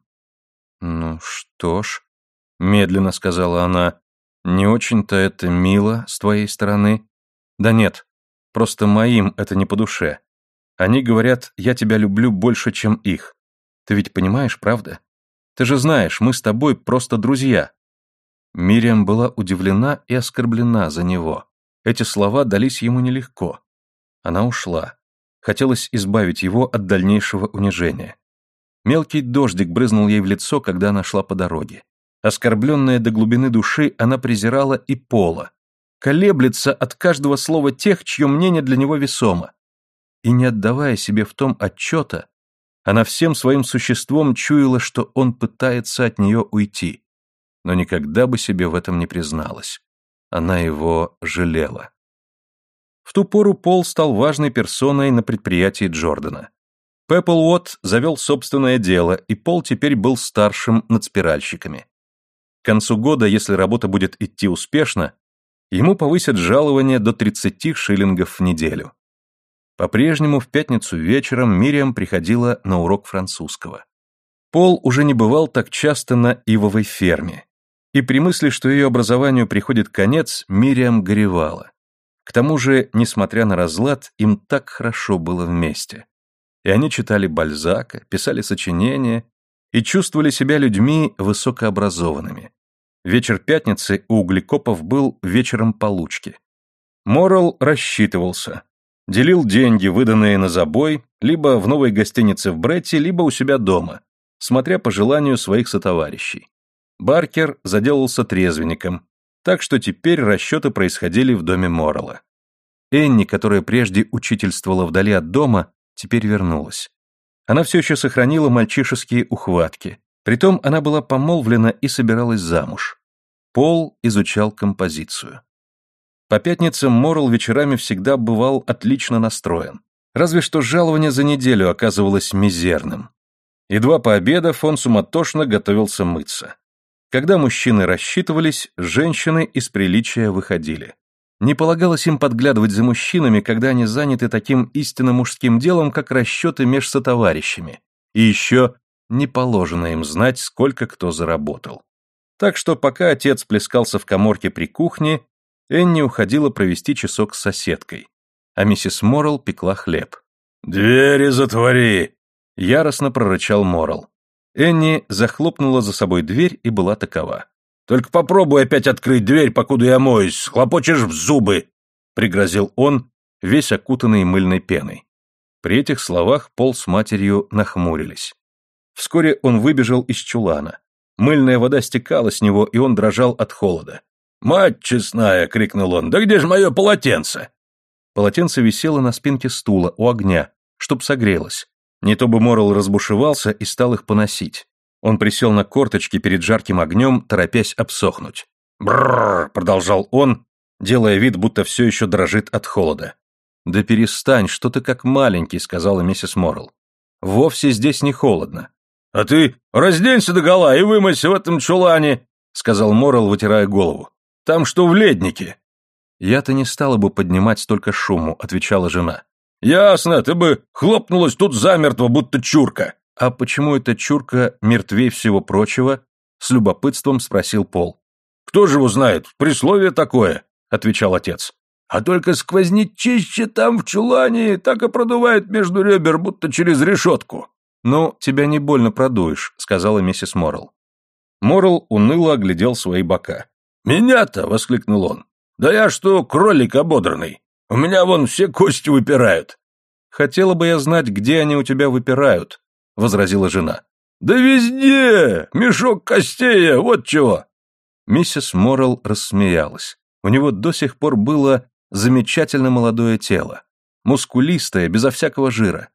«Ну что ж», — медленно сказала она, — «не очень-то это мило с твоей стороны». «Да нет, просто моим это не по душе. Они говорят, я тебя люблю больше, чем их. Ты ведь понимаешь, правда? Ты же знаешь, мы с тобой просто друзья». Мириам была удивлена и оскорблена за него. Эти слова дались ему нелегко. Она ушла. Хотелось избавить его от дальнейшего унижения. Мелкий дождик брызнул ей в лицо, когда она шла по дороге. Оскорбленная до глубины души, она презирала и пола. Колеблется от каждого слова тех, чье мнение для него весомо. И не отдавая себе в том отчета, она всем своим существом чуяла, что он пытается от нее уйти, но никогда бы себе в этом не призналась. Она его жалела. В ту пору Пол стал важной персоной на предприятии Джордана. Пеппл Уотт завел собственное дело, и Пол теперь был старшим над спиральщиками. К концу года, если работа будет идти успешно, ему повысят жалование до 30 шиллингов в неделю. По-прежнему в пятницу вечером Мириам приходила на урок французского. Пол уже не бывал так часто на ивовой ферме, и при мысли, что ее образованию приходит конец, Мириам горевала. К тому же, несмотря на разлад, им так хорошо было вместе. И они читали Бальзака, писали сочинения и чувствовали себя людьми высокообразованными. Вечер пятницы у углекопов был вечером получки. Морал рассчитывался. Делил деньги, выданные на забой, либо в новой гостинице в Бретте, либо у себя дома, смотря по желанию своих сотоварищей. Баркер заделался трезвенником, так что теперь расчеты происходили в доме Моррелла. Энни, которая прежде учительствовала вдали от дома, теперь вернулась. Она все еще сохранила мальчишеские ухватки, притом она была помолвлена и собиралась замуж. Пол изучал композицию. По пятницам Моррелл вечерами всегда бывал отлично настроен. Разве что жалование за неделю оказывалось мизерным. Едва пообедав, он суматошно готовился мыться. Когда мужчины рассчитывались, женщины из приличия выходили. Не полагалось им подглядывать за мужчинами, когда они заняты таким истинно мужским делом, как расчеты меж сотоварищами. И еще не положено им знать, сколько кто заработал. Так что пока отец плескался в коморке при кухне, Энни уходила провести часок с соседкой, а миссис Моррелл пекла хлеб. «Двери затвори!» — яростно прорычал Моррелл. Энни захлопнула за собой дверь и была такова. «Только попробуй опять открыть дверь, покуда я моюсь, хлопочешь в зубы!» — пригрозил он, весь окутанный мыльной пеной. При этих словах Пол с матерью нахмурились. Вскоре он выбежал из чулана. Мыльная вода стекала с него, и он дрожал от холода. «Мать честная!» — крикнул он. «Да где же мое полотенце?» Полотенце висело на спинке стула у огня, чтоб согрелось. Не то бы Моррел разбушевался и стал их поносить. Он присел на корточки перед жарким огнем, торопясь обсохнуть. «Брррр!» — продолжал он, делая вид, будто все еще дрожит от холода. «Да перестань, что ты как маленький», — сказала миссис Моррел. «Вовсе здесь не холодно». «А ты разденься догола и вымойся в этом чулане», — сказал Моррел, вытирая голову. «Там что в леднике?» «Я-то не стала бы поднимать столько шуму», — отвечала жена. «Ясно, ты бы хлопнулась тут замертво, будто чурка». «А почему эта чурка мертвей всего прочего?» — с любопытством спросил Пол. «Кто же его знает, присловие такое», — отвечал отец. «А только сквознячище там в чулане так и продувает между ребер, будто через решетку». «Ну, тебя не больно продуешь», — сказала миссис Моррелл. Моррелл уныло оглядел свои бока. «Меня-то!» — воскликнул он. «Да я что, кролик ободранный. У меня вон все кости выпирают. Хотела бы я знать, где они у тебя выпирают, возразила жена. Да везде! Мешок костей, вот чего. Миссис Моррелл рассмеялась. У него до сих пор было замечательно молодое тело, мускулистое, безо всякого жира,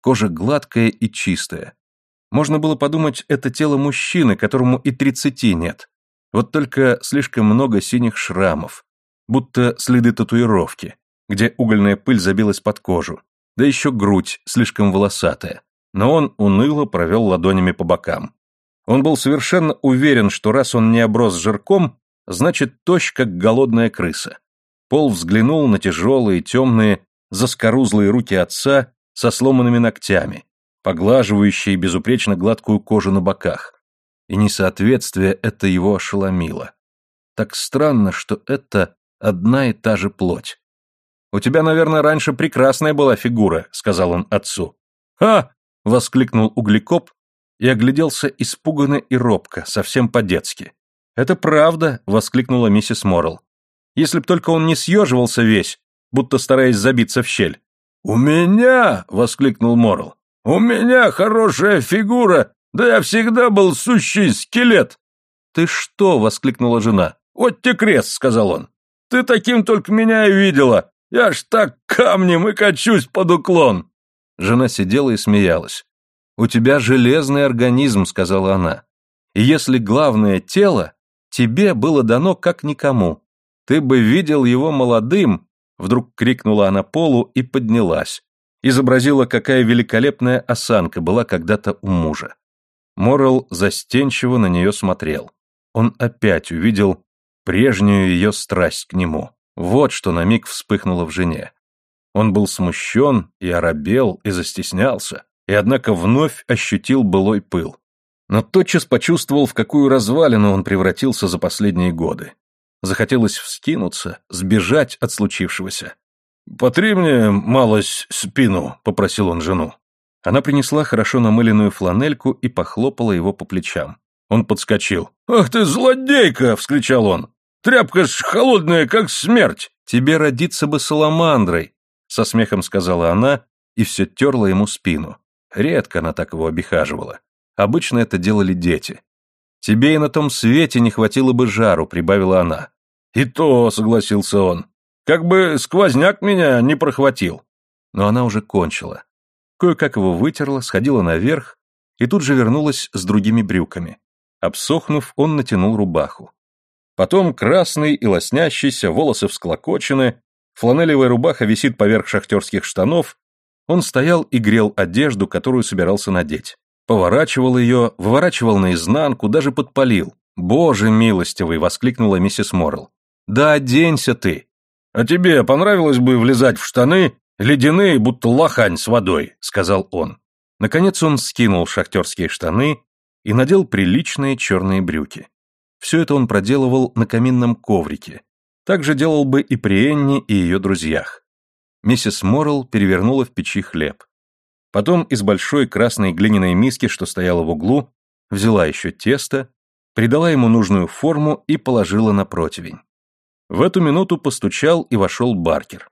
кожа гладкая и чистая. Можно было подумать, это тело мужчины, которому и тридцати нет. Вот только слишком много синих шрамов, будто следы татуировки где угольная пыль забилась под кожу, да еще грудь слишком волосатая. Но он уныло провел ладонями по бокам. Он был совершенно уверен, что раз он не оброс жирком, значит тощ, как голодная крыса. Пол взглянул на тяжелые, темные, заскорузлые руки отца со сломанными ногтями, поглаживающие безупречно гладкую кожу на боках. И несоответствие это его ошеломило. Так странно, что это одна и та же плоть. «У тебя, наверное, раньше прекрасная была фигура», — сказал он отцу. «Ха!» — воскликнул углекоп и огляделся испуганно и робко, совсем по-детски. «Это правда», — воскликнула миссис Моррелл. «Если б только он не съеживался весь, будто стараясь забиться в щель». «У меня!» — воскликнул Моррелл. «У меня хорошая фигура, да я всегда был сущий скелет!» «Ты что?» — воскликнула жена. «Вот те крест!» — сказал он. «Ты таким только меня и видела, я ж так камнем и качусь под уклон!» Жена сидела и смеялась. «У тебя железный организм», — сказала она. «И если главное тело, тебе было дано как никому. Ты бы видел его молодым», — вдруг крикнула она Полу и поднялась. Изобразила, какая великолепная осанка была когда-то у мужа. Моррел застенчиво на нее смотрел. Он опять увидел прежнюю ее страсть к нему. Вот что на миг вспыхнуло в жене. Он был смущен и оробел, и застеснялся, и однако вновь ощутил былой пыл. Но тотчас почувствовал, в какую развалину он превратился за последние годы. Захотелось вскинуться, сбежать от случившегося. «Потри мне малость спину», — попросил он жену. Она принесла хорошо намыленную фланельку и похлопала его по плечам. Он подскочил. «Ах ты, злодейка!» — вскричал он. «Тряпка ж холодная, как смерть!» «Тебе родиться бы саламандрой!» — со смехом сказала она и все терла ему спину. Редко она так его обихаживала. Обычно это делали дети. «Тебе и на том свете не хватило бы жару», — прибавила она. «И то», — согласился он, — «как бы сквозняк меня не прохватил». Но она уже кончила. Кое-как его вытерла, сходила наверх и тут же вернулась с другими брюками. Обсохнув, он натянул рубаху. Потом красный и лоснящийся, волосы всклокочены, фланелевая рубаха висит поверх шахтерских штанов, он стоял и грел одежду, которую собирался надеть. Поворачивал ее, выворачивал наизнанку, даже подпалил. «Боже милостивый!» — воскликнула миссис Моррелл. «Да оденься ты!» «А тебе понравилось бы влезать в штаны, ледяные, будто лохань с водой», — сказал он. Наконец он скинул шахтерские штаны и надел приличные черные брюки. Все это он проделывал на каминном коврике. Так же делал бы и при Энни и ее друзьях. Миссис Моррелл перевернула в печи хлеб. Потом из большой красной глиняной миски, что стояла в углу, взяла еще тесто, придала ему нужную форму и положила на противень. В эту минуту постучал и вошел Баркер.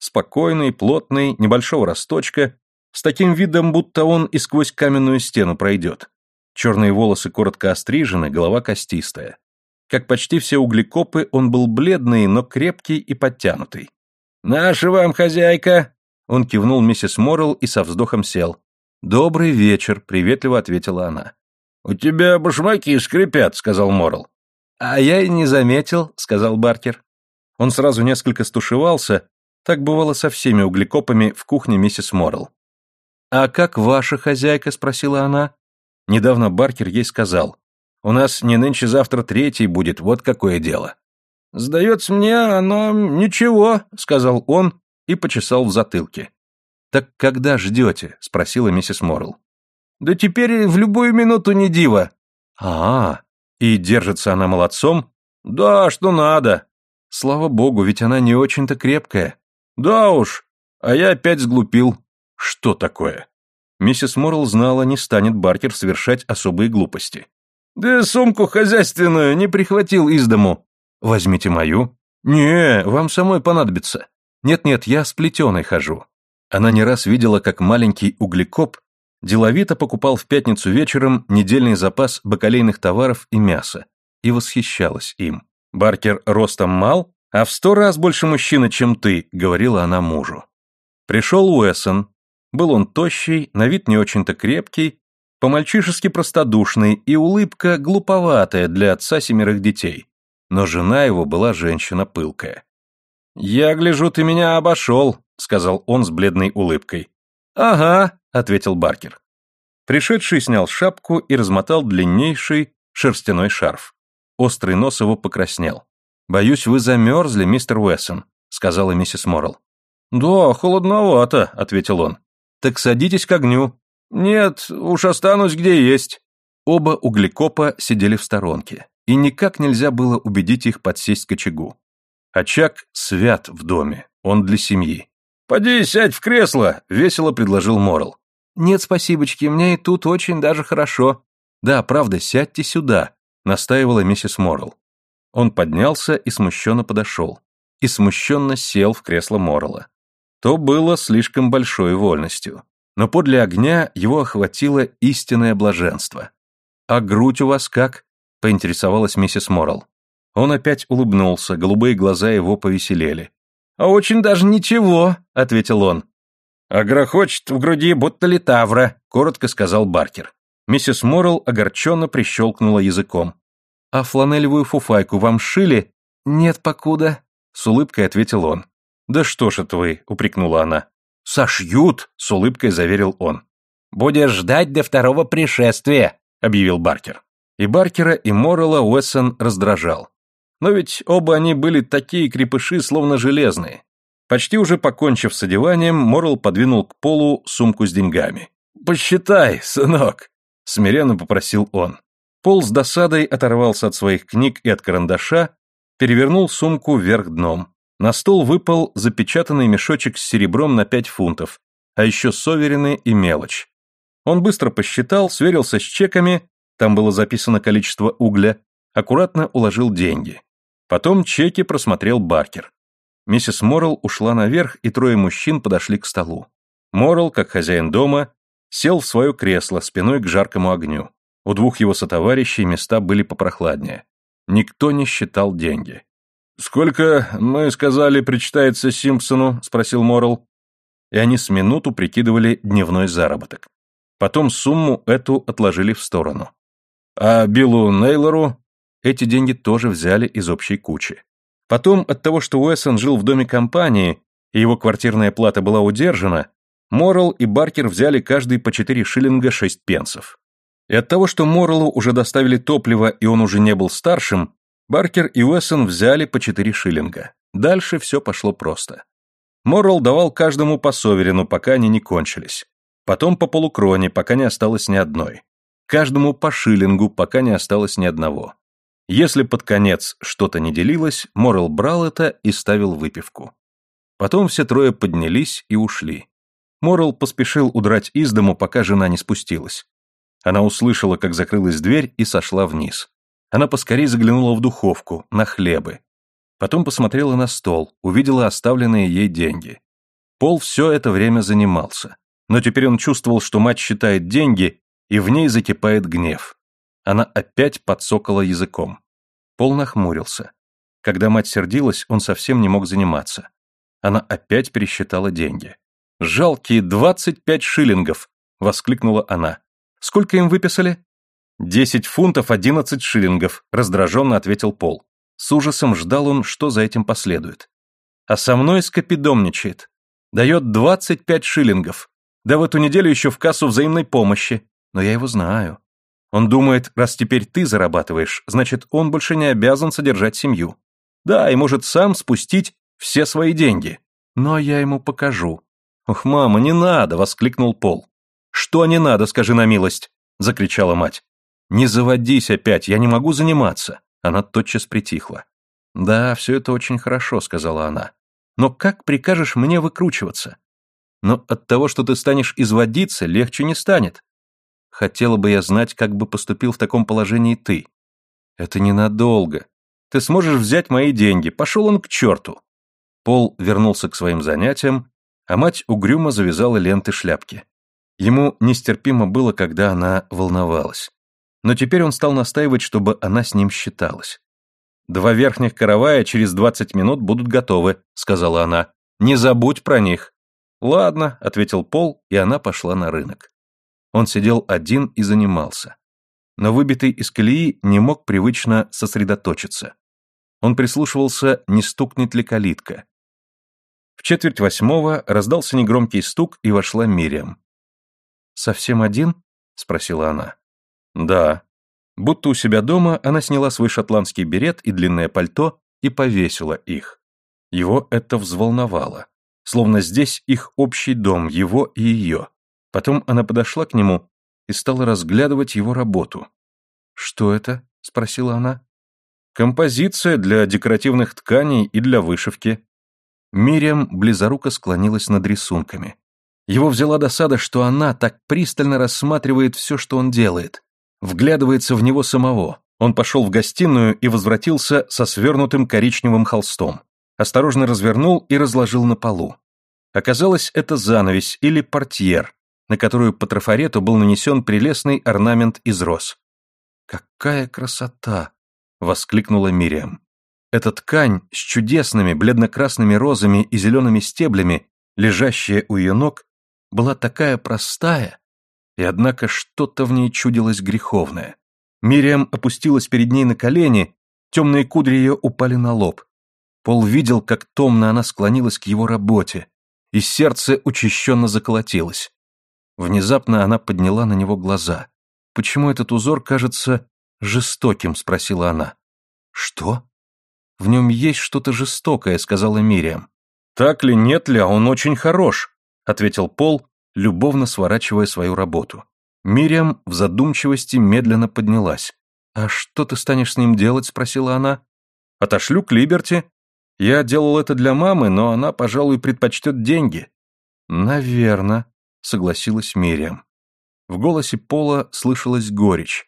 Спокойный, плотный, небольшого росточка, с таким видом, будто он и сквозь каменную стену пройдет. Черные волосы коротко острижены, голова костистая. Как почти все углекопы, он был бледный, но крепкий и подтянутый. «Наша вам хозяйка!» Он кивнул миссис Моррелл и со вздохом сел. «Добрый вечер», — приветливо ответила она. «У тебя башмаки скрипят», — сказал Моррелл. «А я и не заметил», — сказал Баркер. Он сразу несколько стушевался, так бывало со всеми углекопами в кухне миссис Моррелл. «А как ваша хозяйка?» — спросила она. Недавно Баркер ей сказал. «У нас не нынче-завтра третий будет, вот какое дело». «Сдается мне, оно ничего», — сказал он и почесал в затылке. «Так когда ждете?» — спросила миссис Моррелл. «Да теперь в любую минуту не диво». А, -а, и держится она молодцом?» «Да, что надо». «Слава богу, ведь она не очень-то крепкая». «Да уж, а я опять сглупил». «Что такое?» Миссис Моррелл знала, не станет Баркер совершать особые глупости. «Да сумку хозяйственную не прихватил из дому». «Возьмите мою». «Не, вам самой понадобится». Нет-нет, я с плетеной хожу. Она не раз видела, как маленький углекоп деловито покупал в пятницу вечером недельный запас бакалейных товаров и мяса и восхищалась им. «Баркер ростом мал, а в сто раз больше мужчина, чем ты», — говорила она мужу. Пришел Уэсон. Был он тощий, на вид не очень-то крепкий, по-мальчишески простодушный и улыбка глуповатая для отца семерых детей. Но жена его была женщина пылкая. «Я гляжу, ты меня обошел», — сказал он с бледной улыбкой. «Ага», — ответил Баркер. Пришедший снял шапку и размотал длиннейший шерстяной шарф. Острый нос его покраснел. «Боюсь, вы замерзли, мистер Уэссон», — сказала миссис Моррелл. «Да, холодновато», — ответил он. «Так садитесь к огню». «Нет, уж останусь где есть». Оба углекопа сидели в сторонке, и никак нельзя было убедить их подсесть к очагу. Очаг свят в доме, он для семьи. «Поди, сядь в кресло», — весело предложил Морл. «Нет, спасибочки, мне и тут очень даже хорошо». «Да, правда, сядьте сюда», — настаивала миссис Морл. Он поднялся и смущенно подошел. И смущенно сел в кресло Морла. То было слишком большой вольностью. Но подле огня его охватило истинное блаженство. «А грудь у вас как?» — поинтересовалась миссис Морл. Он опять улыбнулся, голубые глаза его повеселели. «А очень даже ничего», — ответил он. «А грохочет в груди, будто литавра», — коротко сказал Баркер. Миссис Моррелл огорченно прищелкнула языком. «А фланелевую фуфайку вам шили?» «Нет, покуда», — с улыбкой ответил он. «Да что ж это вы», — упрекнула она. «Сошьют», — с улыбкой заверил он. «Будешь ждать до второго пришествия», — объявил Баркер. И Баркера, и Моррелла Уэссон раздражал. Но ведь оба они были такие крепыши, словно железные. Почти уже покончив с одеванием, Морл подвинул к полу сумку с деньгами. «Посчитай, сынок», — смиренно попросил он. Пол с досадой оторвался от своих книг и от карандаша перевернул сумку вверх дном. На стол выпал запечатанный мешочек с серебром на 5 фунтов, а еще соверены и мелочь. Он быстро посчитал, сверился с чеками, там было записано количество угля, аккуратно уложил деньги. Потом чеки просмотрел Баркер. Миссис Моррелл ушла наверх, и трое мужчин подошли к столу. Моррелл, как хозяин дома, сел в свое кресло спиной к жаркому огню. У двух его сотоварищей места были попрохладнее. Никто не считал деньги. «Сколько, мы сказали, причитается Симпсону?» — спросил Моррелл. И они с минуту прикидывали дневной заработок. Потом сумму эту отложили в сторону. А Биллу Нейлору? Эти деньги тоже взяли из общей кучи. Потом от того, что Уэссон жил в доме компании, и его квартирная плата была удержана, Моррелл и Баркер взяли каждый по 4 шиллинга 6 пенсов. И от того, что Морреллу уже доставили топливо, и он уже не был старшим, Баркер и Уэссон взяли по 4 шиллинга. Дальше все пошло просто. Моррелл давал каждому по соверену, пока они не кончились. Потом по полукроне, пока не осталось ни одной. Каждому по шиллингу, пока не осталось ни одного. Если под конец что-то не делилось, Моррелл брал это и ставил выпивку. Потом все трое поднялись и ушли. Моррелл поспешил удрать из дому, пока жена не спустилась. Она услышала, как закрылась дверь и сошла вниз. Она поскорее заглянула в духовку, на хлебы. Потом посмотрела на стол, увидела оставленные ей деньги. Пол все это время занимался. Но теперь он чувствовал, что мать считает деньги, и в ней закипает гнев. Она опять подсокала языком. Пол нахмурился. Когда мать сердилась, он совсем не мог заниматься. Она опять пересчитала деньги. «Жалкие двадцать пять шиллингов!» — воскликнула она. «Сколько им выписали?» «Десять фунтов одиннадцать шиллингов», — раздраженно ответил Пол. С ужасом ждал он, что за этим последует. «А со мной скопидомничает. Дает двадцать пять шиллингов. Да в эту неделю еще в кассу взаимной помощи. Но я его знаю. Он думает, раз теперь ты зарабатываешь, значит, он больше не обязан содержать семью. Да, и может сам спустить все свои деньги. Но я ему покажу. «Ох, мама, не надо!» — воскликнул Пол. «Что не надо, скажи на милость!» — закричала мать. «Не заводись опять, я не могу заниматься!» Она тотчас притихла. «Да, все это очень хорошо», — сказала она. «Но как прикажешь мне выкручиваться? Но от того, что ты станешь изводиться, легче не станет. Хотела бы я знать, как бы поступил в таком положении ты. Это ненадолго. Ты сможешь взять мои деньги. Пошел он к черту. Пол вернулся к своим занятиям, а мать угрюмо завязала ленты шляпки. Ему нестерпимо было, когда она волновалась. Но теперь он стал настаивать, чтобы она с ним считалась. «Два верхних каравая через двадцать минут будут готовы», — сказала она. «Не забудь про них». «Ладно», — ответил Пол, и она пошла на рынок. Он сидел один и занимался. Но выбитый из колеи не мог привычно сосредоточиться. Он прислушивался, не стукнет ли калитка. В четверть восьмого раздался негромкий стук, и вошла Мириам. «Совсем один?» — спросила она. «Да». Будто у себя дома она сняла свой шотландский берет и длинное пальто и повесила их. Его это взволновало. Словно здесь их общий дом, его и ее. Потом она подошла к нему и стала разглядывать его работу. «Что это?» — спросила она. «Композиция для декоративных тканей и для вышивки». Мириам близоруко склонилась над рисунками. Его взяла досада, что она так пристально рассматривает все, что он делает, вглядывается в него самого. Он пошел в гостиную и возвратился со свернутым коричневым холстом. Осторожно развернул и разложил на полу. Оказалось, это занавесь или портьер, на которую по трафарету был нанесен прелестный орнамент из роз. «Какая красота!» — воскликнула Мириам. Эта ткань с чудесными бледно-красными розами и зелеными стеблями, лежащая у ее ног, была такая простая, и однако что-то в ней чудилось греховное. Мириам опустилась перед ней на колени, темные кудри ее упали на лоб. Пол видел, как томно она склонилась к его работе, и сердце учащенно заколотилось. Внезапно она подняла на него глаза. «Почему этот узор кажется жестоким?» — спросила она. «Что?» «В нем есть что-то жестокое», — сказала Мириам. «Так ли, нет ли, а он очень хорош», — ответил Пол, любовно сворачивая свою работу. Мириам в задумчивости медленно поднялась. «А что ты станешь с ним делать?» — спросила она. Отошлю к Либерти. Я делал это для мамы, но она, пожалуй, предпочтет деньги». «Наверно», — согласилась Мириам. В голосе Пола слышалась горечь.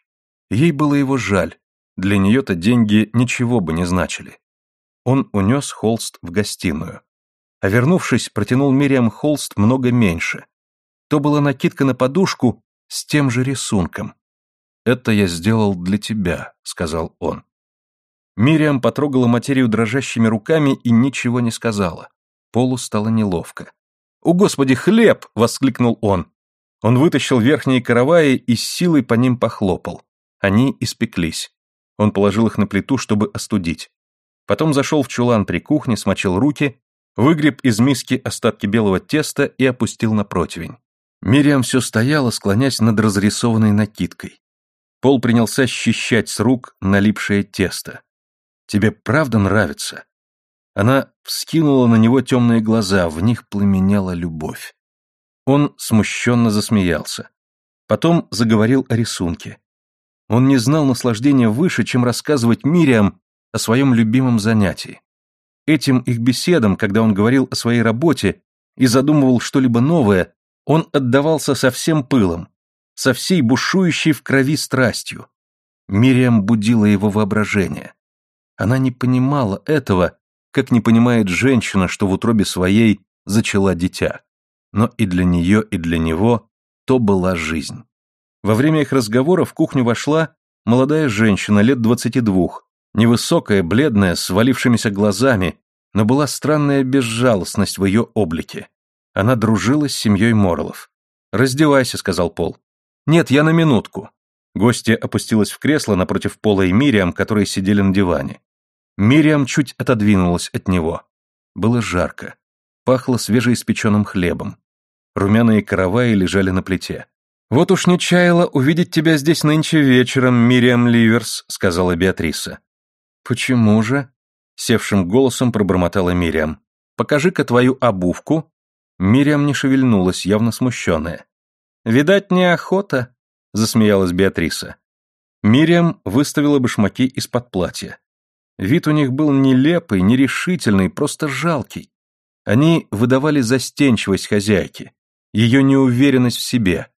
Ей было его жаль. Для нее-то деньги ничего бы не значили. Он унес холст в гостиную. А вернувшись, протянул Мириам холст много меньше. То была накидка на подушку с тем же рисунком. «Это я сделал для тебя», — сказал он. Мириам потрогала материю дрожащими руками и ничего не сказала. Полу стало неловко. «О, Господи, хлеб!» — воскликнул он. Он вытащил верхние караваи и с силой по ним похлопал. Они испеклись. Он положил их на плиту, чтобы остудить. Потом зашел в чулан при кухне, смочил руки, выгреб из миски остатки белого теста и опустил на противень. Мириам все стояла, склонясь над разрисованной накидкой. Пол принялся счищать с рук налипшее тесто. «Тебе правда нравится?» Она вскинула на него темные глаза, в них пламенела любовь. Он смущенно засмеялся. Потом заговорил о рисунке. Он не знал наслаждения выше, чем рассказывать Мириам о своем любимом занятии. Этим их беседам, когда он говорил о своей работе и задумывал что-либо новое, он отдавался со всем пылом, со всей бушующей в крови страстью. Мириам будила его воображение. Она не понимала этого, как не понимает женщина, что в утробе своей зачала дитя. Но и для нее, и для него то была жизнь. Во время их разговора в кухню вошла молодая женщина лет двадцати двух, невысокая, бледная, с валившимися глазами, но была странная безжалостность в ее облике. Она дружила с семьей Морлов. «Раздевайся», — сказал Пол. «Нет, я на минутку». Гостья опустилась в кресло напротив Пола и Мириам, которые сидели на диване. Мириам чуть отодвинулась от него. Было жарко. Пахло свежеиспеченным хлебом. Румяные караваи лежали на плите. «Вот уж не чаяла увидеть тебя здесь нынче вечером, Мириам Ливерс», — сказала Беатриса. «Почему же?» — севшим голосом пробормотала Мириам. «Покажи-ка твою обувку». Мириам не шевельнулась, явно смущенная. «Видать, неохота», — засмеялась Беатриса. Мириам выставила башмаки из-под платья. Вид у них был нелепый, нерешительный, просто жалкий. Они выдавали застенчивость хозяйки, ее неуверенность в себе,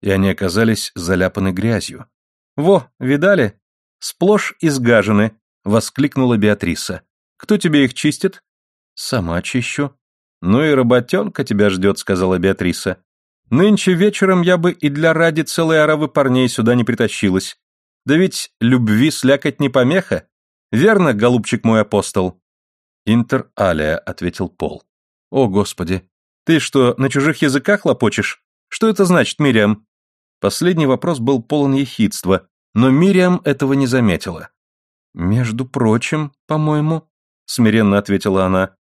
и они оказались заляпаны грязью. «Во, видали? Сплошь изгажены», — воскликнула Беатриса. «Кто тебе их чистит?» «Сама чищу». «Ну и работенка тебя ждет», — сказала Беатриса. «Нынче вечером я бы и для ради целой оравы парней сюда не притащилась. Да ведь любви слякать не помеха. Верно, голубчик мой апостол?» «Интер алия», — ответил Пол. «О, Господи! Ты что, на чужих языках лопочешь? Что это значит, Мириам?» Последний вопрос был полон ехидства, но Мириам этого не заметила. «Между прочим, по-моему», — смиренно ответила она.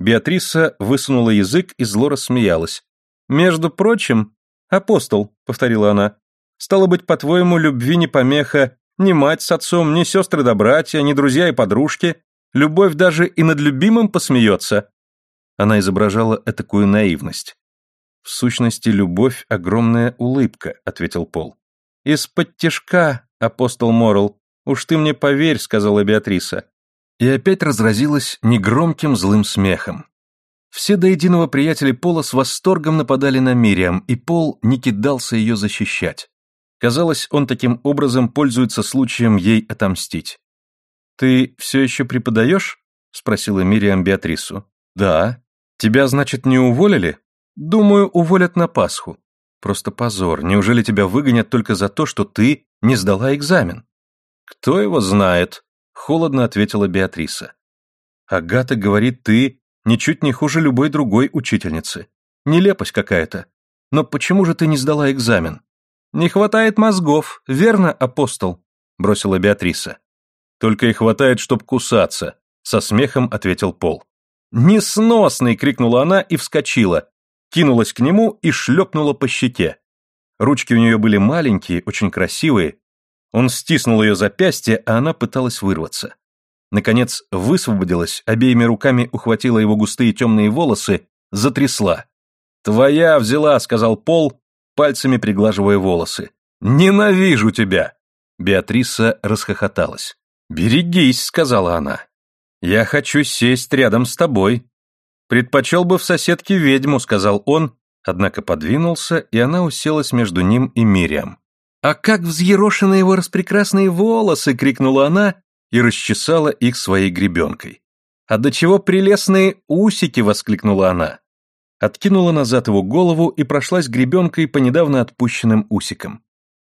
Беатриса высунула язык и зло рассмеялась. «Между прочим, апостол», — повторила она, — «стало быть, по-твоему, любви не помеха ни мать с отцом, ни сестры да братья, ни друзья и подружки. Любовь даже и над любимым посмеется». Она изображала этакую наивность. «В сущности, любовь — огромная улыбка», — ответил Пол. «Из-под тяжка, апостол Морл, уж ты мне поверь», — сказала Беатриса. И опять разразилась негромким злым смехом. Все до единого приятеля Пола с восторгом нападали на Мириам, и Пол не кидался ее защищать. Казалось, он таким образом пользуется случаем ей отомстить. «Ты все еще преподаешь?» — спросила Мириам Беатрису. «Да». «Тебя, значит, не уволили?» Думаю, уволят на Пасху. Просто позор. Неужели тебя выгонят только за то, что ты не сдала экзамен? Кто его знает? Холодно ответила Беатриса. Агата говорит, ты ничуть не хуже любой другой учительницы. Нелепость какая-то. Но почему же ты не сдала экзамен? Не хватает мозгов, верно, апостол? Бросила Беатриса. Только и хватает, чтоб кусаться, со смехом ответил Пол. «Несносный!» — крикнула она и вскочила, кинулась к нему и шлепнула по щеке. Ручки у нее были маленькие, очень красивые. Он стиснул ее запястье, а она пыталась вырваться. Наконец высвободилась, обеими руками ухватила его густые темные волосы, затрясла. «Твоя взяла», — сказал Пол, пальцами приглаживая волосы. «Ненавижу тебя!» Беатриса расхохоталась. «Берегись», — сказала она. «Я хочу сесть рядом с тобой. Предпочел бы в соседке ведьму», — сказал он, однако подвинулся, и она уселась между ним и Мириам. «А как взъерошены его распрекрасные волосы!» — крикнула она и расчесала их своей гребенкой. «А до чего прелестные усики!» — воскликнула она. Откинула назад его голову и прошлась гребенкой по недавно отпущенным усикам.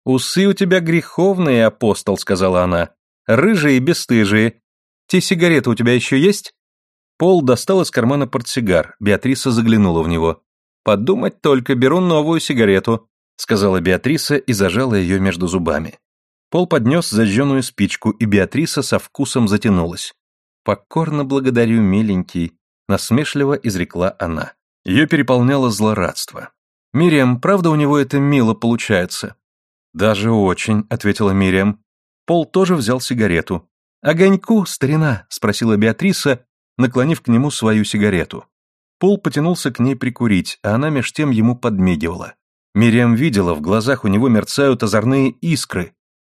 «Усы у тебя греховные, апостол», — сказала она. «Рыжие и бесстыжие. Те сигареты у тебя еще есть?» Пол достал из кармана портсигар, Беатриса заглянула в него. «Подумать только, беру новую сигарету сказала Беатриса и зажала ее между зубами. Пол поднес зажженную спичку, и Беатриса со вкусом затянулась. «Покорно благодарю, миленький», — насмешливо изрекла она. Ее переполняло злорадство. «Мириам, правда у него это мило получается?» «Даже очень», — ответила Мириам. Пол тоже взял сигарету. «Огоньку, старина?» — спросила Беатриса, наклонив к нему свою сигарету. Пол потянулся к ней прикурить, а она меж тем ему подмигивала. Мириам видела, в глазах у него мерцают озорные искры,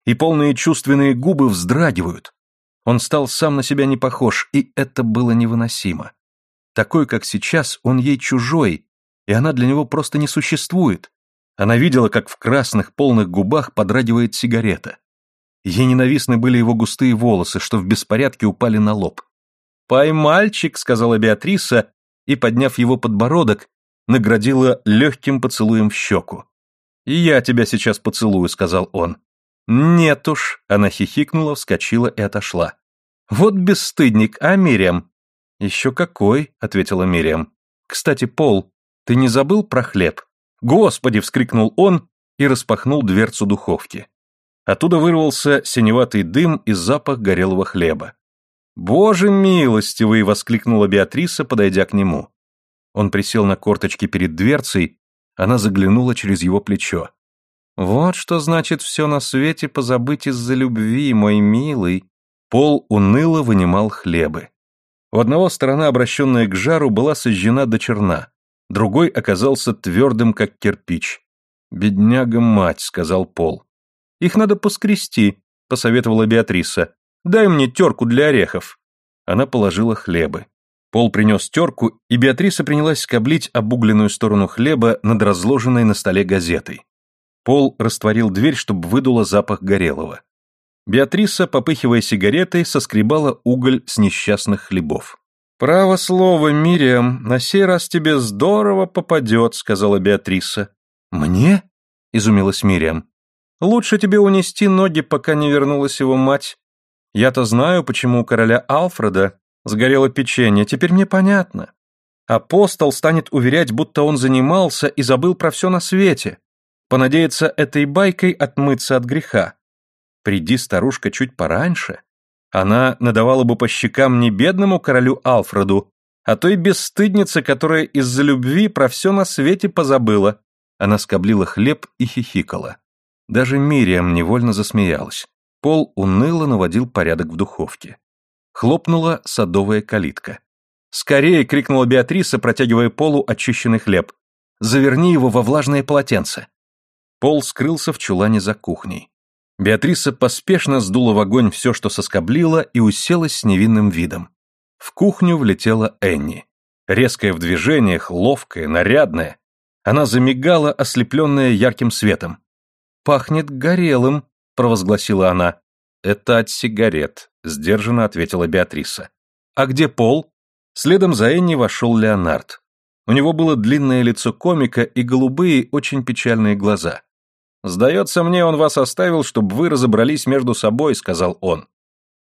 и полные чувственные губы вздрагивают. Он стал сам на себя не похож, и это было невыносимо. Такой, как сейчас, он ей чужой, и она для него просто не существует. Она видела, как в красных полных губах подрагивает сигарета. Ей ненавистны были его густые волосы, что в беспорядке упали на лоб. «Пай, мальчик», — сказала Беатриса, и, подняв его подбородок, наградила легким поцелуем в щеку. «И я тебя сейчас поцелую», — сказал он. «Нет уж», — она хихикнула, вскочила и отошла. «Вот бесстыдник, а, Мириам?» «Еще какой», — ответила Мириам. «Кстати, Пол, ты не забыл про хлеб?» «Господи!» — вскрикнул он и распахнул дверцу духовки. Оттуда вырвался синеватый дым и запах горелого хлеба. «Боже милостивый!» — воскликнула Беатриса, подойдя к нему. Он присел на корточки перед дверцей, она заглянула через его плечо. «Вот что значит все на свете позабыть из-за любви, мой милый!» Пол уныло вынимал хлебы. У одного сторона, обращенная к жару, была сожжена до черна, другой оказался твердым, как кирпич. «Бедняга-мать», — сказал Пол. «Их надо поскрести», — посоветовала Беатриса. «Дай мне терку для орехов». Она положила хлебы. Пол принес терку, и Беатриса принялась скоблить обугленную сторону хлеба над разложенной на столе газетой. Пол растворил дверь, чтобы выдуло запах горелого. Беатриса, попыхивая сигаретой, соскребала уголь с несчастных хлебов. «Право слово, Мириам, на сей раз тебе здорово попадет», — сказала Беатриса. «Мне?» — изумилась Мириам. «Лучше тебе унести ноги, пока не вернулась его мать. Я-то знаю, почему у короля Алфреда Сгорело печенье, теперь мне понятно. Апостол станет уверять, будто он занимался и забыл про все на свете. Понадеяться этой байкой отмыться от греха. Приди старушка чуть пораньше, она надавала бы по щекам не бедному королю Алфреду, а той бесстыднице, которая из-за любви про все на свете позабыла. Она скоблила хлеб и хихикала. Даже Мириам невольно засмеялась. Пол уныло наводил порядок в духовке. Хлопнула садовая калитка. «Скорее!» — крикнула Беатриса, протягивая Полу очищенный хлеб. «Заверни его во влажное полотенце!» Пол скрылся в чулане за кухней. Беатриса поспешно сдула в огонь все, что соскоблила, и уселась с невинным видом. В кухню влетела Энни. Резкая в движениях, ловкая, нарядная. Она замигала, ослепленная ярким светом. «Пахнет горелым», — провозгласила она. «Это от сигарет», — сдержанно ответила Беатриса. «А где Пол?» Следом за Энни вошел Леонард. У него было длинное лицо комика и голубые, очень печальные глаза. «Сдается мне, он вас оставил, чтобы вы разобрались между собой», — сказал он.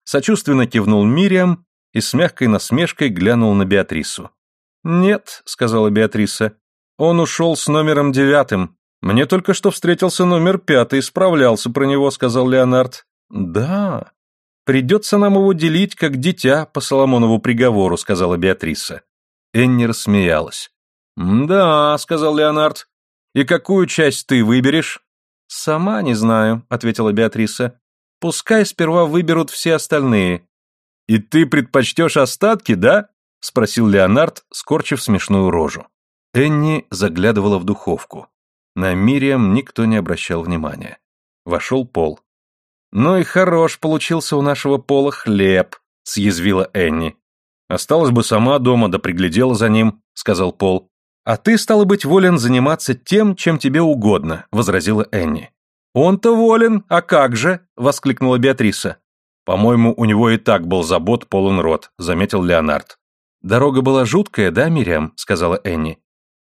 Сочувственно кивнул Мириам и с мягкой насмешкой глянул на Беатрису. «Нет», — сказала Беатриса, — «он ушел с номером девятым. Мне только что встретился номер пятый, справлялся про него», — сказал Леонард. «Да, придется нам его делить, как дитя по Соломонову приговору», — сказала Беатриса. Энни рассмеялась. «Да», — сказал Леонард. «И какую часть ты выберешь?» «Сама не знаю», — ответила Беатриса. «Пускай сперва выберут все остальные». «И ты предпочтешь остатки, да?» — спросил Леонард, скорчив смешную рожу. Энни заглядывала в духовку. На Мириам никто не обращал внимания. Вошел Пол. «Ну и хорош получился у нашего пола хлеб», — съязвила Энни. Осталась бы сама дома, да приглядела за ним, сказал Пол. А ты, стало быть, волен заниматься тем, чем тебе угодно, возразила Энни. Он-то волен, а как же? воскликнула Беатриса. По-моему, у него и так был забот полон рот, заметил Леонард. Дорога была жуткая, да, Мириам? сказала Энни.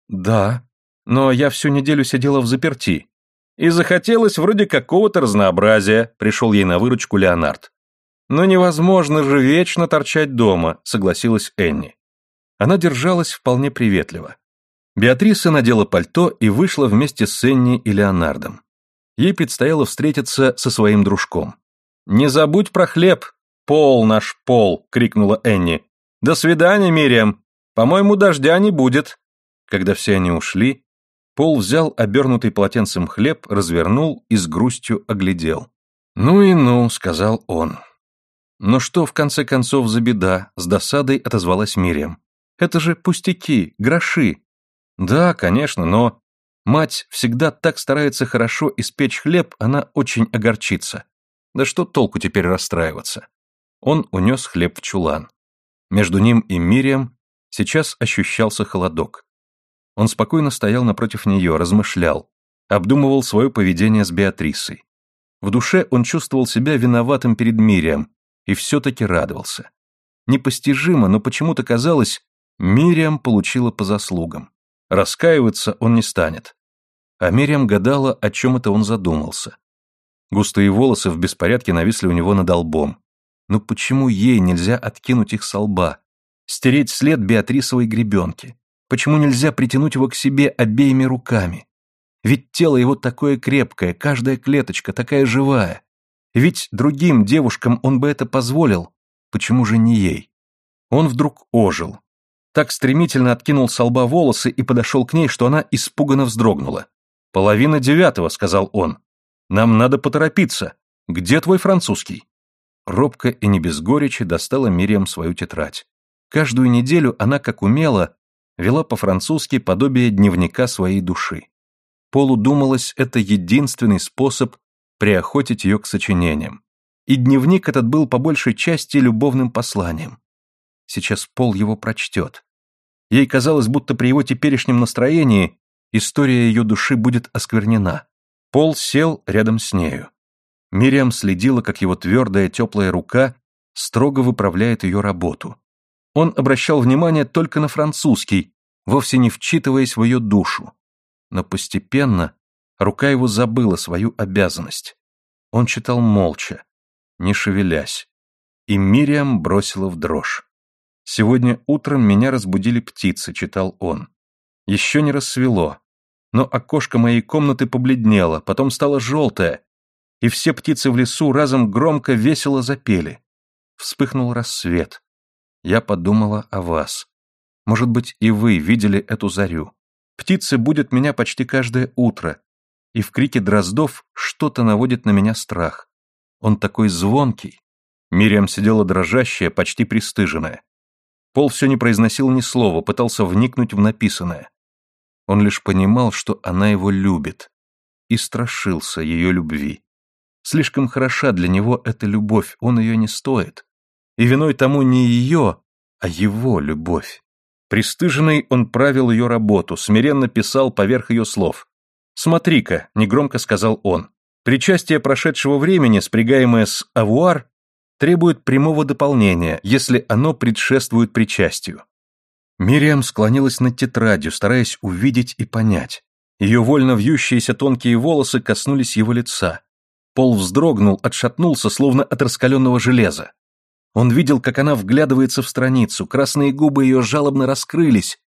Да, но я всю неделю сидела в заперти. И захотелось вроде какого-то разнообразия, пришел ей на выручку Леонард. Но невозможно же вечно торчать дома, согласилась Энни. Она держалась вполне приветливо. Беатриса надела пальто и вышла вместе с Энни и Леонардом. Ей предстояло встретиться со своим дружком. «Не забудь про хлеб, пол наш пол!» — крикнула Энни. «До свидания, Мириам! По-моему, дождя не будет!» Когда все они ушли, Пол взял обернутый полотенцем хлеб, развернул и с грустью оглядел. «Ну и ну», — сказал он. «Но что, в конце концов, за беда?» — с досадой отозвалась Мириам. «Это же пустяки, гроши. Да, конечно, но мать всегда так старается хорошо испечь хлеб, она очень огорчится. Да что толку теперь расстраиваться? Он унес хлеб в чулан. Между ним и Мирием сейчас ощущался холодок. Он спокойно стоял напротив нее, размышлял, обдумывал свое поведение с Беатрисой. В душе он чувствовал себя виноватым перед Мирием и все-таки радовался. Непостижимо, но почему-то казалось, Мириам получила по заслугам. Раскаиваться он не станет. А Мириам гадала, о чем это он задумался. Густые волосы в беспорядке нависли у него над лбом. Но почему ей нельзя откинуть их со лба? Стереть след Беатрисовой гребенки? Почему нельзя притянуть его к себе обеими руками? Ведь тело его такое крепкое, каждая клеточка такая живая. Ведь другим девушкам он бы это позволил. Почему же не ей? Он вдруг ожил, так стремительно откинул с лба волосы и подошел к ней, что она испуганно вздрогнула. «Половина девятого», — сказал он. «Нам надо поторопиться. Где твой французский?» Робко и не без горечи достала Мириам свою тетрадь. Каждую неделю она, как умела, вела по-французски подобие дневника своей души. Полу думалось, это единственный способ приохотить ее к сочинениям. И дневник этот был по большей части любовным посланием. Сейчас Пол его прочтет. Ей казалось, будто при его теперешнем настроении история ее души будет осквернена. Пол сел рядом с нею. Мириам следила, как его твердая теплая рука строго выправляет ее работу. Он обращал внимание только на французский, вовсе не вчитываясь в ее душу. Но постепенно рука его забыла свою обязанность. Он читал молча, не шевелясь. И Мириам бросила в дрожь. «Сегодня утром меня разбудили птицы», — читал он. «Еще не рассвело, но окошко моей комнаты побледнело, потом стало желтое, и все птицы в лесу разом громко весело запели. Вспыхнул рассвет. Я подумала о вас. Может быть, и вы видели эту зарю. Птицы будут меня почти каждое утро, и в крике дроздов что-то наводит на меня страх. Он такой звонкий. Мириам сидела дрожащая, почти пристыженная. Пол все не произносил ни слова, пытался вникнуть в написанное. Он лишь понимал, что она его любит, и страшился ее любви. Слишком хороша для него эта любовь, он ее не стоит. И виной тому не ее, а его любовь. Престыженный он правил ее работу, смиренно писал поверх ее слов. «Смотри-ка», — негромко сказал он, — «причастие прошедшего времени, спрягаемое с авуар, требует прямого дополнения, если оно предшествует причастию. Мириам склонилась над тетрадью, стараясь увидеть и понять. Ее вольно вьющиеся тонкие волосы коснулись его лица. Пол вздрогнул, отшатнулся, словно от раскаленного железа. Он видел, как она вглядывается в страницу, красные губы ее жалобно раскрылись,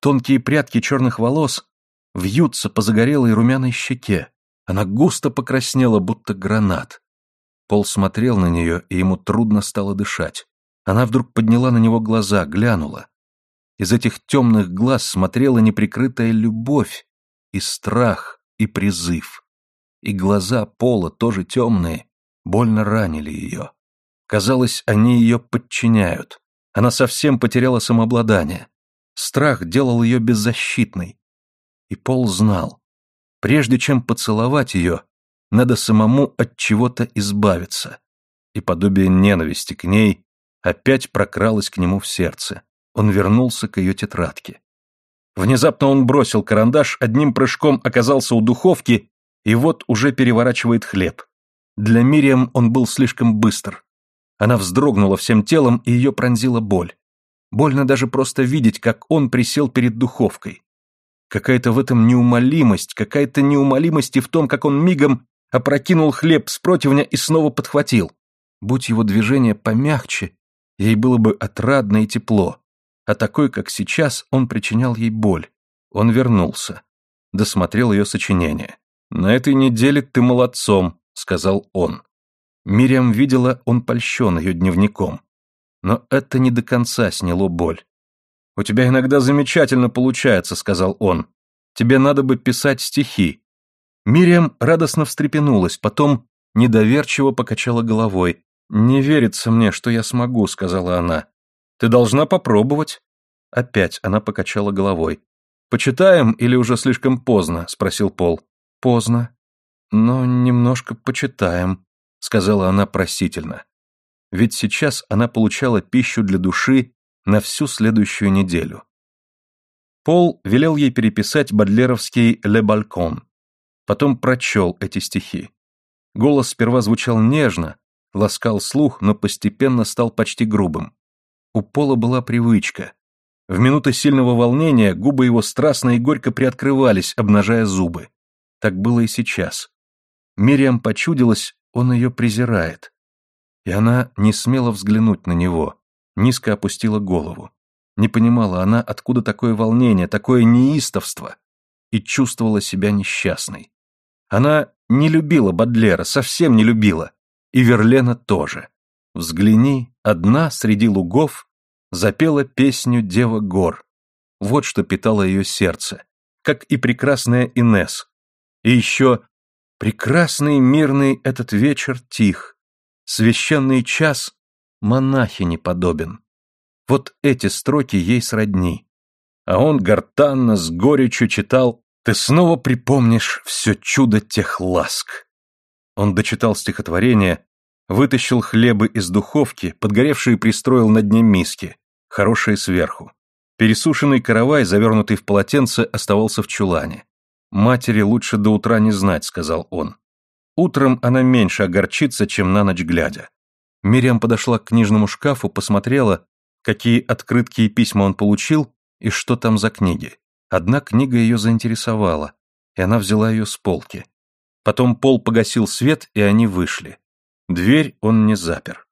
тонкие прядки черных волос вьются по загорелой румяной щеке. Она густо покраснела, будто гранат. Пол смотрел на нее, и ему трудно стало дышать. Она вдруг подняла на него глаза, глянула. Из этих темных глаз смотрела неприкрытая любовь, и страх, и призыв. И глаза Пола, тоже темные, больно ранили ее. Казалось, они ее подчиняют. Она совсем потеряла самообладание. Страх делал ее беззащитной. И Пол знал, прежде чем поцеловать ее, надо самому от чего-то избавиться, и подобие ненависти к ней опять прокралась к нему в сердце. Он вернулся к ее тетрадке. Внезапно он бросил карандаш, одним прыжком оказался у духовки и вот уже переворачивает хлеб. Для Мириам он был слишком быстр. Она вздрогнула всем телом, и ее пронзила боль. Больно даже просто видеть, как он присел перед духовкой. Какая-то в этом неумолимость, какая-то неумолимость и в том, как он мигом опрокинул хлеб с противня и снова подхватил. Будь его движение помягче, ей было бы отрадно и тепло а такой, как сейчас, он причинял ей боль. Он вернулся. Досмотрел ее сочинение. «На этой неделе ты молодцом», — сказал он. Мириам видела, он польщен ее дневником. Но это не до конца сняло боль. «У тебя иногда замечательно получается», — сказал он. «Тебе надо бы писать стихи». Мириам радостно встрепенулась, потом недоверчиво покачала головой. «Не верится мне, что я смогу», — сказала она. Ты должна попробовать. Опять она покачала головой. Почитаем или уже слишком поздно? спросил Пол. Поздно. Но немножко почитаем, сказала она просительно. Ведь сейчас она получала пищу для души на всю следующую неделю. Пол велел ей переписать бодлеровский «Ле Балкон». Потом прочел эти стихи. Голос сперва звучал нежно, ласкал слух, но постепенно стал почти грубым. У Пола была привычка. В минуты сильного волнения губы его страстно и горько приоткрывались, обнажая зубы. Так было и сейчас. Мириам почудилась, он ее презирает. И она не смела взглянуть на него, низко опустила голову. Не понимала она, откуда такое волнение, такое неистовство, и чувствовала себя несчастной. Она не любила Бадлера, совсем не любила, и Верлена тоже. Взгляни, одна среди лугов запела песню Дева гор. Вот что питало ее сердце, как и прекрасная Инес. И еще прекрасный мирный этот вечер тих, священный час монахини подобен. Вот эти строки ей сродни. А он гортанно с горечью читал «Ты снова припомнишь все чудо тех ласк». Он дочитал стихотворение, Вытащил хлебы из духовки, подгоревшие пристроил на дне миски, хорошие сверху. Пересушенный каравай, завернутый в полотенце, оставался в чулане. «Матери лучше до утра не знать», — сказал он. Утром она меньше огорчится, чем на ночь глядя. Мириам подошла к книжному шкафу, посмотрела, какие открытки и письма он получил и что там за книги. Одна книга ее заинтересовала, и она взяла ее с полки. Потом Пол погасил свет, и они вышли. Дверь он не запер.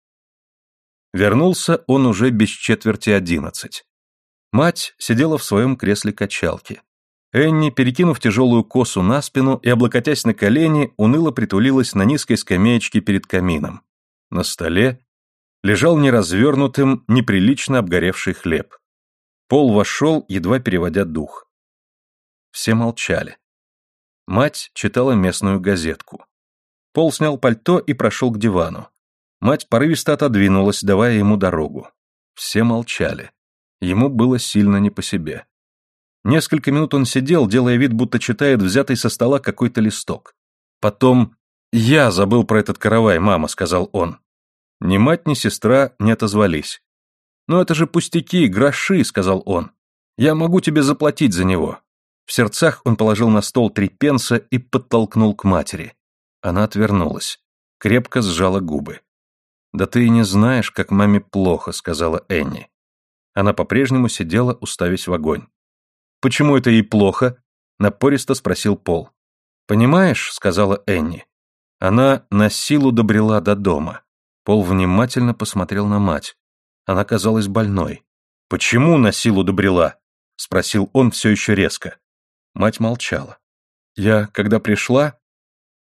Вернулся он уже без четверти одиннадцать. Мать сидела в своем кресле качалки. Энни, перекинув тяжелую косу на спину и облокотясь на колени, уныло притулилась на низкой скамеечке перед камином. На столе лежал неразвернутым, неприлично обгоревший хлеб. Пол вошел, едва переводя дух. Все молчали. Мать читала местную газетку. Пол снял пальто и прошел к дивану. Мать порывисто отодвинулась, давая ему дорогу. Все молчали. Ему было сильно не по себе. Несколько минут он сидел, делая вид, будто читает взятый со стола какой-то листок. Потом «Я забыл про этот каравай, мама», — сказал он. Ни мать, ни сестра не отозвались. «Но это же пустяки, гроши», — сказал он. «Я могу тебе заплатить за него». В сердцах он положил на стол три пенса и подтолкнул к матери. Она отвернулась, крепко сжала губы. «Да ты и не знаешь, как маме плохо», — сказала Энни. Она по-прежнему сидела, уставясь в огонь. «Почему это ей плохо?» — напористо спросил Пол. «Понимаешь», — сказала Энни. Она на силу добрела до дома. Пол внимательно посмотрел на мать. Она казалась больной. «Почему на силу добрела?» — спросил он все еще резко. Мать молчала. «Я, когда пришла,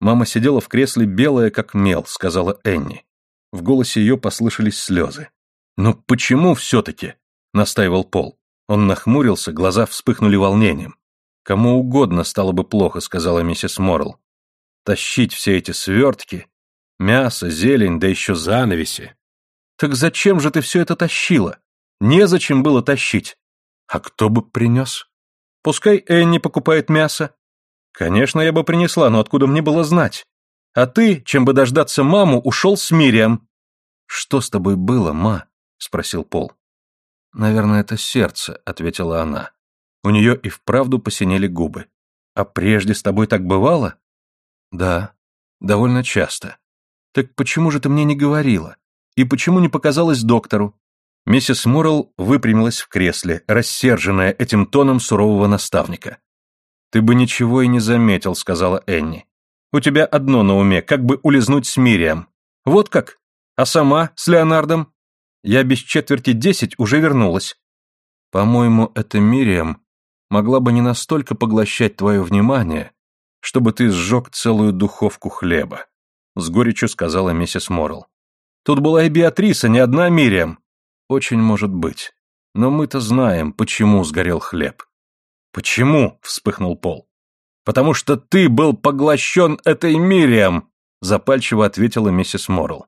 Мама сидела в кресле белая, как мел, сказала Энни. В голосе ее послышались слезы. «Ну почему все-таки?» — настаивал Пол. Он нахмурился, глаза вспыхнули волнением. «Кому угодно стало бы плохо», — сказала миссис Моррелл. «Тащить все эти свертки, мясо, зелень, да еще занавеси». «Так зачем же ты все это тащила? Незачем было тащить. А кто бы принес? Пускай Энни покупает мясо, Конечно, я бы принесла, но откуда мне было знать? А ты, чем бы дождаться маму, ушел с Мириам. Что с тобой было, ма? спросил Пол. «Наверное, это сердце», — ответила она. У нее и вправду посинели губы. «А прежде с тобой так бывало?» «Да, довольно часто. Так почему же ты мне не говорила? И почему не показалась доктору?» Миссис Моррелл выпрямилась в кресле, рассерженная этим тоном сурового наставника. «Ты бы ничего и не заметил», — сказала Энни. «У тебя одно на уме, как бы улизнуть с Мирием. Вот как? А сама с Леонардом? Я без четверти десять уже вернулась». «По-моему, эта Мириам могла бы не настолько поглощать твое внимание, чтобы ты сжег целую духовку хлеба», — с горечью сказала миссис Моррелл. «Тут была и Беатриса, не одна Мириам. Очень может быть. Но мы-то знаем, почему сгорел хлеб. Почему? вспыхнул Пол. Потому что ты был поглощен этой Мириам, запальчиво ответила миссис Моррелл.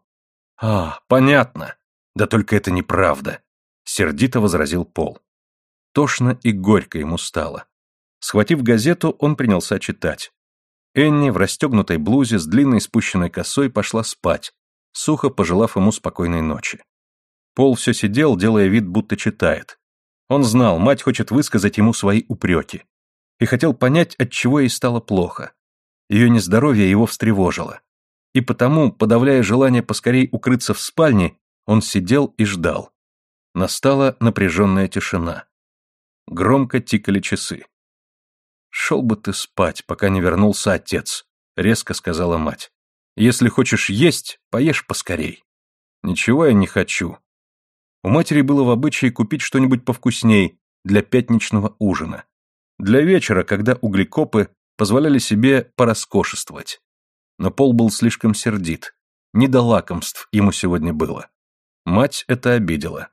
А, понятно. Да только это неправда, сердито возразил Пол. Тошно и горько ему стало. Схватив газету, он принялся читать. Энни в расстегнутой блузе с длинной спущенной косой пошла спать, сухо пожелав ему спокойной ночи. Пол все сидел, делая вид, будто читает. Он знал, мать хочет высказать ему свои упреки. И хотел понять, от чего ей стало плохо. Ее нездоровье его встревожило. И потому, подавляя желание поскорей укрыться в спальне, он сидел и ждал. Настала напряженная тишина. Громко тикали часы. «Шел бы ты спать, пока не вернулся отец», — резко сказала мать. «Если хочешь есть, поешь поскорей». «Ничего я не хочу», у матери было в обычае купить что-нибудь повкусней для пятничного ужина. Для вечера, когда углекопы позволяли себе пороскошествовать. Но Пол был слишком сердит. Не до лакомств ему сегодня было. Мать это обидела.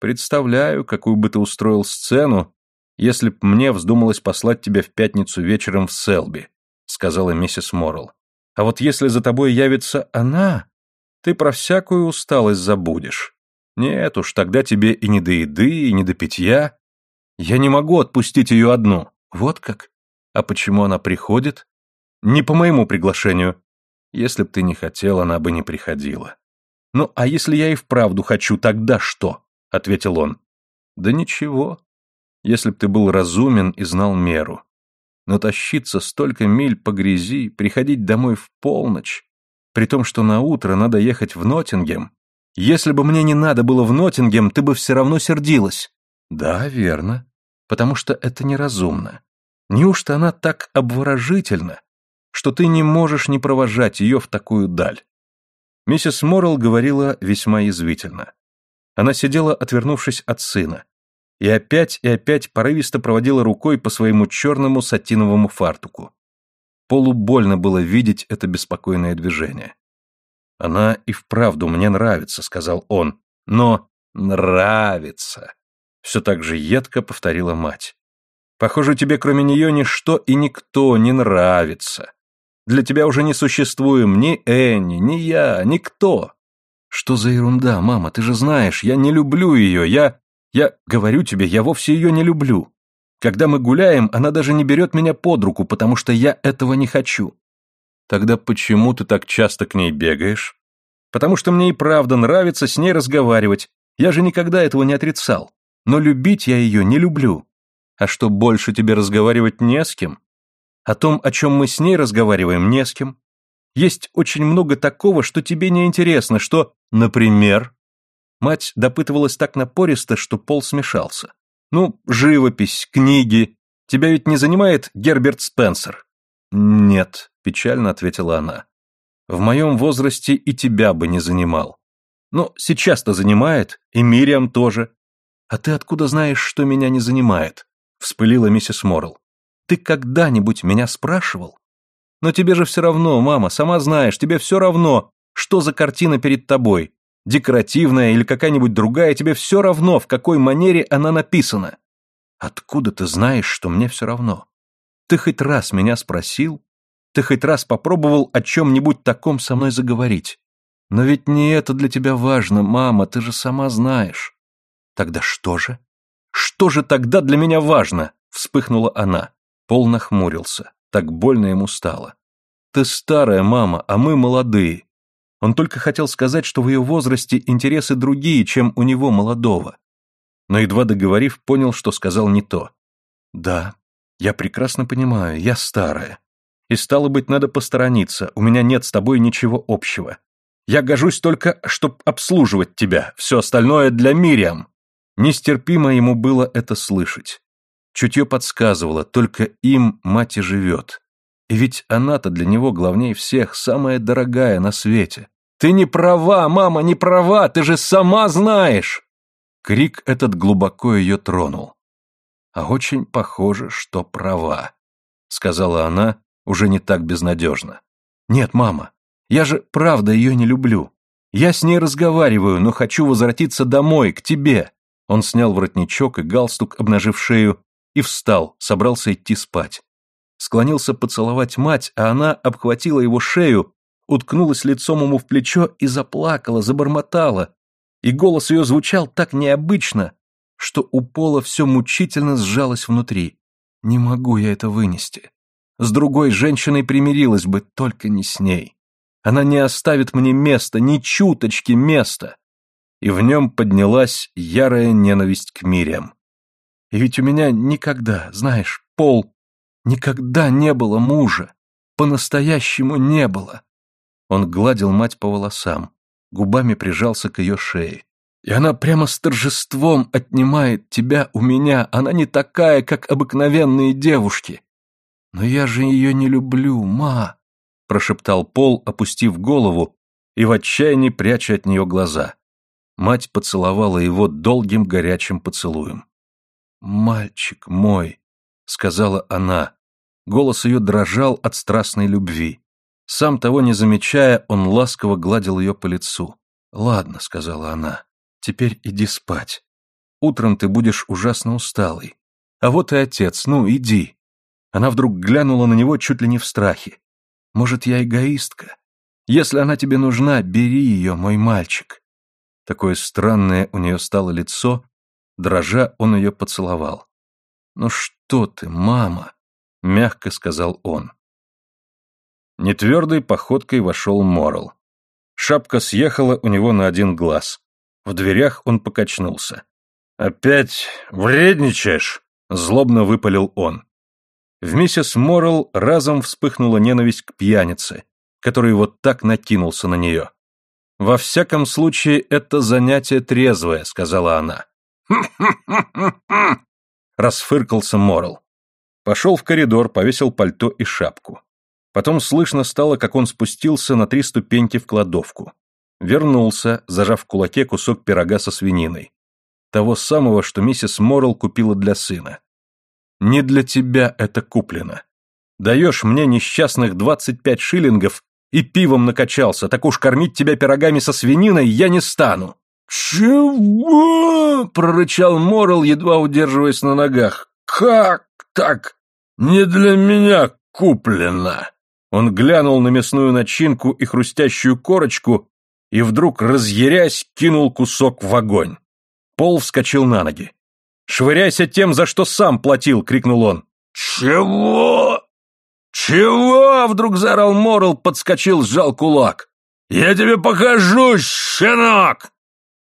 «Представляю, какую бы ты устроил сцену, если б мне вздумалось послать тебя в пятницу вечером в Селби», сказала миссис Моррелл. «А вот если за тобой явится она, ты про всякую усталость забудешь. Нет уж, тогда тебе и не до еды, и не до питья. Я не могу отпустить ее одну. Вот как? А почему она приходит? Не по моему приглашению. Если б ты не хотел, она бы не приходила. Ну, а если я и вправду хочу, тогда что? Ответил он. Да ничего. Если б ты был разумен и знал меру. Но тащиться столько миль по грязи, приходить домой в полночь, при том, что на утро надо ехать в Ноттингем, если бы мне не надо было в Ноттингем, ты бы все равно сердилась. Да, верно. Потому что это неразумно. Неужто она так обворожительна, что ты не можешь не провожать ее в такую даль? Миссис Моррелл говорила весьма язвительно. Она сидела, отвернувшись от сына, и опять и опять порывисто проводила рукой по своему черному сатиновому фартуку. Полу больно было видеть это беспокойное движение. «Она и вправду мне нравится», — сказал он. «Но нравится», — все так же едко повторила мать. «Похоже, тебе кроме нее ничто и никто не нравится. Для тебя уже не существуем ни Энни, ни я, никто». «Что за ерунда, мама, ты же знаешь, я не люблю ее, я... Я говорю тебе, я вовсе ее не люблю. Когда мы гуляем, она даже не берет меня под руку, потому что я этого не хочу. Тогда почему ты так часто к ней бегаешь? Потому что мне и правда нравится с ней разговаривать. Я же никогда этого не отрицал. Но любить я ее не люблю. А что больше тебе разговаривать не с кем? О том, о чем мы с ней разговариваем, не с кем. Есть очень много такого, что тебе не интересно, что, например... Мать допытывалась так напористо, что Пол смешался. Ну, живопись, книги. Тебя ведь не занимает Герберт Спенсер? Нет, печально ответила она. В моем возрасте и тебя бы не занимал. Но сейчас-то занимает, и Мириам тоже. А ты откуда знаешь, что меня не занимает? Вспылила миссис Моррелл. Ты когда-нибудь меня спрашивал? Но тебе же все равно, мама, сама знаешь, тебе все равно, что за картина перед тобой. Декоративная или какая-нибудь другая, тебе все равно, в какой манере она написана. Откуда ты знаешь, что мне все равно? Ты хоть раз меня спросил? Ты хоть раз попробовал о чем-нибудь таком со мной заговорить? Но ведь не это для тебя важно, мама, ты же сама знаешь. Тогда что же? Что же тогда для меня важно? Вспыхнула она. Пол нахмурился. Так больно ему стало. Ты старая, мама, а мы молодые. Он только хотел сказать, что в ее возрасте интересы другие, чем у него молодого. Но едва договорив, понял, что сказал не то. «Да, я прекрасно понимаю, я старая. И стало быть, надо посторониться, у меня нет с тобой ничего общего. Я гожусь только, чтобы обслуживать тебя, все остальное для Мириам». Нестерпимо ему было это слышать. Чутье подсказывало, только им мать и живет. И ведь она-то для него главнее всех, самая дорогая на свете. «Ты не права, мама, не права, ты же сама знаешь!» Крик этот глубоко ее тронул. «А очень похоже, что права», — сказала она, уже не так безнадежно. «Нет, мама, я же правда ее не люблю. Я с ней разговариваю, но хочу возвратиться домой, к тебе». Он снял воротничок и галстук, обнажив шею, и встал, собрался идти спать склонился поцеловать мать, а она обхватила его шею, уткнулась лицом ему в плечо и заплакала, забормотала. И голос ее звучал так необычно, что у Пола все мучительно сжалось внутри. Не могу я это вынести. С другой женщиной примирилась бы, только не с ней. Она не оставит мне места, ни чуточки места. И в нем поднялась ярая ненависть к Мириам. И ведь у меня никогда, знаешь, Пол, Никогда не было мужа. По-настоящему не было. Он гладил мать по волосам, губами прижался к ее шее. И она прямо с торжеством отнимает тебя у меня. Она не такая, как обыкновенные девушки. Но я же ее не люблю, ма, прошептал Пол, опустив голову и в отчаянии пряча от нее глаза. Мать поцеловала его долгим горячим поцелуем. «Мальчик мой», — сказала она, Голос ее дрожал от страстной любви. Сам того не замечая, он ласково гладил ее по лицу. «Ладно», — сказала она, — «теперь иди спать. Утром ты будешь ужасно усталый. А вот и отец, ну, иди». Она вдруг глянула на него чуть ли не в страхе. «Может, я эгоистка? Если она тебе нужна, бери ее, мой мальчик». Такое странное у нее стало лицо, дрожа он ее поцеловал. «Ну что ты, мама?» — мягко сказал он. Нетвердой походкой вошел Морл. Шапка съехала у него на один глаз. В дверях он покачнулся. «Опять вредничаешь?» — злобно выпалил он. В миссис Моррелл разом вспыхнула ненависть к пьянице, который вот так накинулся на нее. «Во всяком случае, это занятие трезвое», — сказала она. «Хм-хм-хм-хм-хм!» — расфыркался Моррелл. Пошел в коридор, повесил пальто и шапку. Потом слышно стало, как он спустился на три ступеньки в кладовку. Вернулся, зажав в кулаке кусок пирога со свининой. Того самого, что миссис Моррелл купила для сына. «Не для тебя это куплено. Даешь мне несчастных двадцать пять шиллингов и пивом накачался, так уж кормить тебя пирогами со свининой я не стану». «Чего?» — прорычал Моррелл, едва удерживаясь на ногах. «Как так? «Не для меня куплено!» Он глянул на мясную начинку и хрустящую корочку и вдруг, разъярясь, кинул кусок в огонь. Пол вскочил на ноги. «Швыряйся тем, за что сам платил!» — крикнул он. «Чего? Чего?» — вдруг заорал Морл, подскочил, сжал кулак. «Я тебе покажу, щенок!»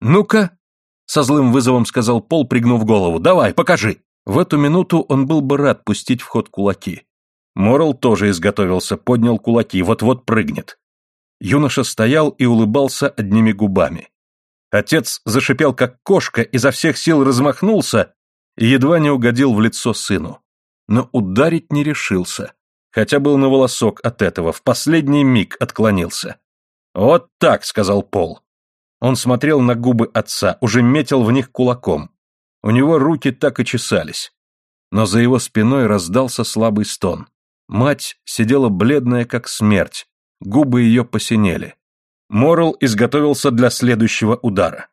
«Ну-ка!» — со злым вызовом сказал Пол, пригнув голову. «Давай, покажи!» В эту минуту он был бы рад пустить в ход кулаки. Морл тоже изготовился, поднял кулаки, вот-вот прыгнет. Юноша стоял и улыбался одними губами. Отец зашипел, как кошка, изо всех сил размахнулся и едва не угодил в лицо сыну. Но ударить не решился, хотя был на волосок от этого, в последний миг отклонился. «Вот так», — сказал Пол. Он смотрел на губы отца, уже метил в них кулаком. У него руки так и чесались. Но за его спиной раздался слабый стон. Мать сидела бледная, как смерть. Губы ее посинели. Морл изготовился для следующего удара.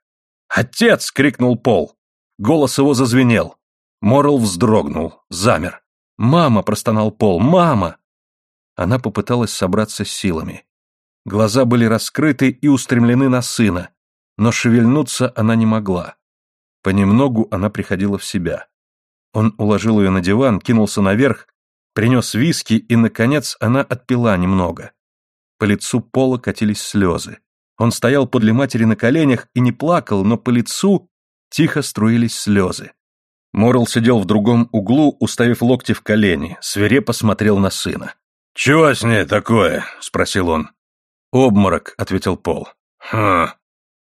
«Отец!» — крикнул Пол. Голос его зазвенел. Морл вздрогнул, замер. «Мама!» — простонал Пол. «Мама!» Она попыталась собраться с силами. Глаза были раскрыты и устремлены на сына, но шевельнуться она не могла. Понемногу она приходила в себя. Он уложил ее на диван, кинулся наверх, принес виски, и, наконец, она отпила немного. По лицу Пола катились слезы. Он стоял подле матери на коленях и не плакал, но по лицу тихо струились слезы. Морл сидел в другом углу, уставив локти в колени, свирепо смотрел на сына. «Чего с ней такое?» — спросил он. «Обморок», — ответил Пол. «Хм».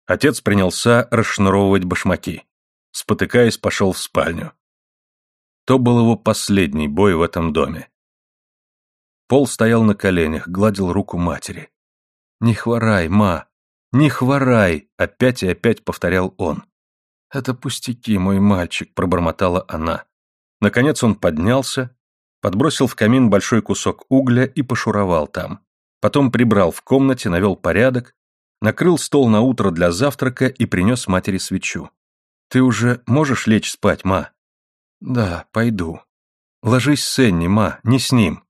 Отец принялся расшнуровывать башмаки. Спотыкаясь, пошел в спальню. То был его последний бой в этом доме. Пол стоял на коленях, гладил руку матери. «Не хворай, ма! Не хворай!» — опять и опять повторял он. «Это пустяки, мой мальчик», — пробормотала она. Наконец он поднялся, подбросил в камин большой кусок угля и пошуровал там. Потом прибрал в комнате, навел порядок, накрыл стол на утро для завтрака и принес матери свечу. «Ты уже можешь лечь спать, ма?» «Да, пойду». «Ложись с Энни, ма, не с ним».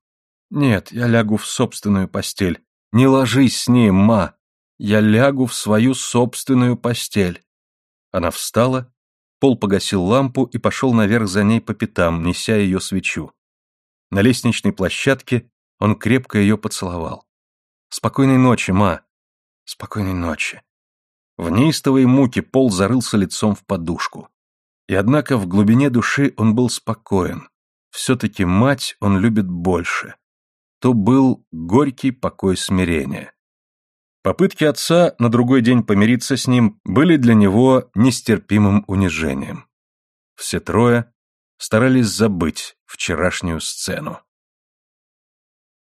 «Нет, я лягу в собственную постель». «Не ложись с ним, ма. Я лягу в свою собственную постель». Она встала, Пол погасил лампу и пошел наверх за ней по пятам, неся ее свечу. На лестничной площадке он крепко ее поцеловал. «Спокойной ночи, ма!» «Спокойной ночи!» В неистовой муке Пол зарылся лицом в подушку. И однако в глубине души он был спокоен. Все-таки мать он любит больше. То был горький покой смирения. Попытки отца на другой день помириться с ним были для него нестерпимым унижением. Все трое старались забыть вчерашнюю сцену.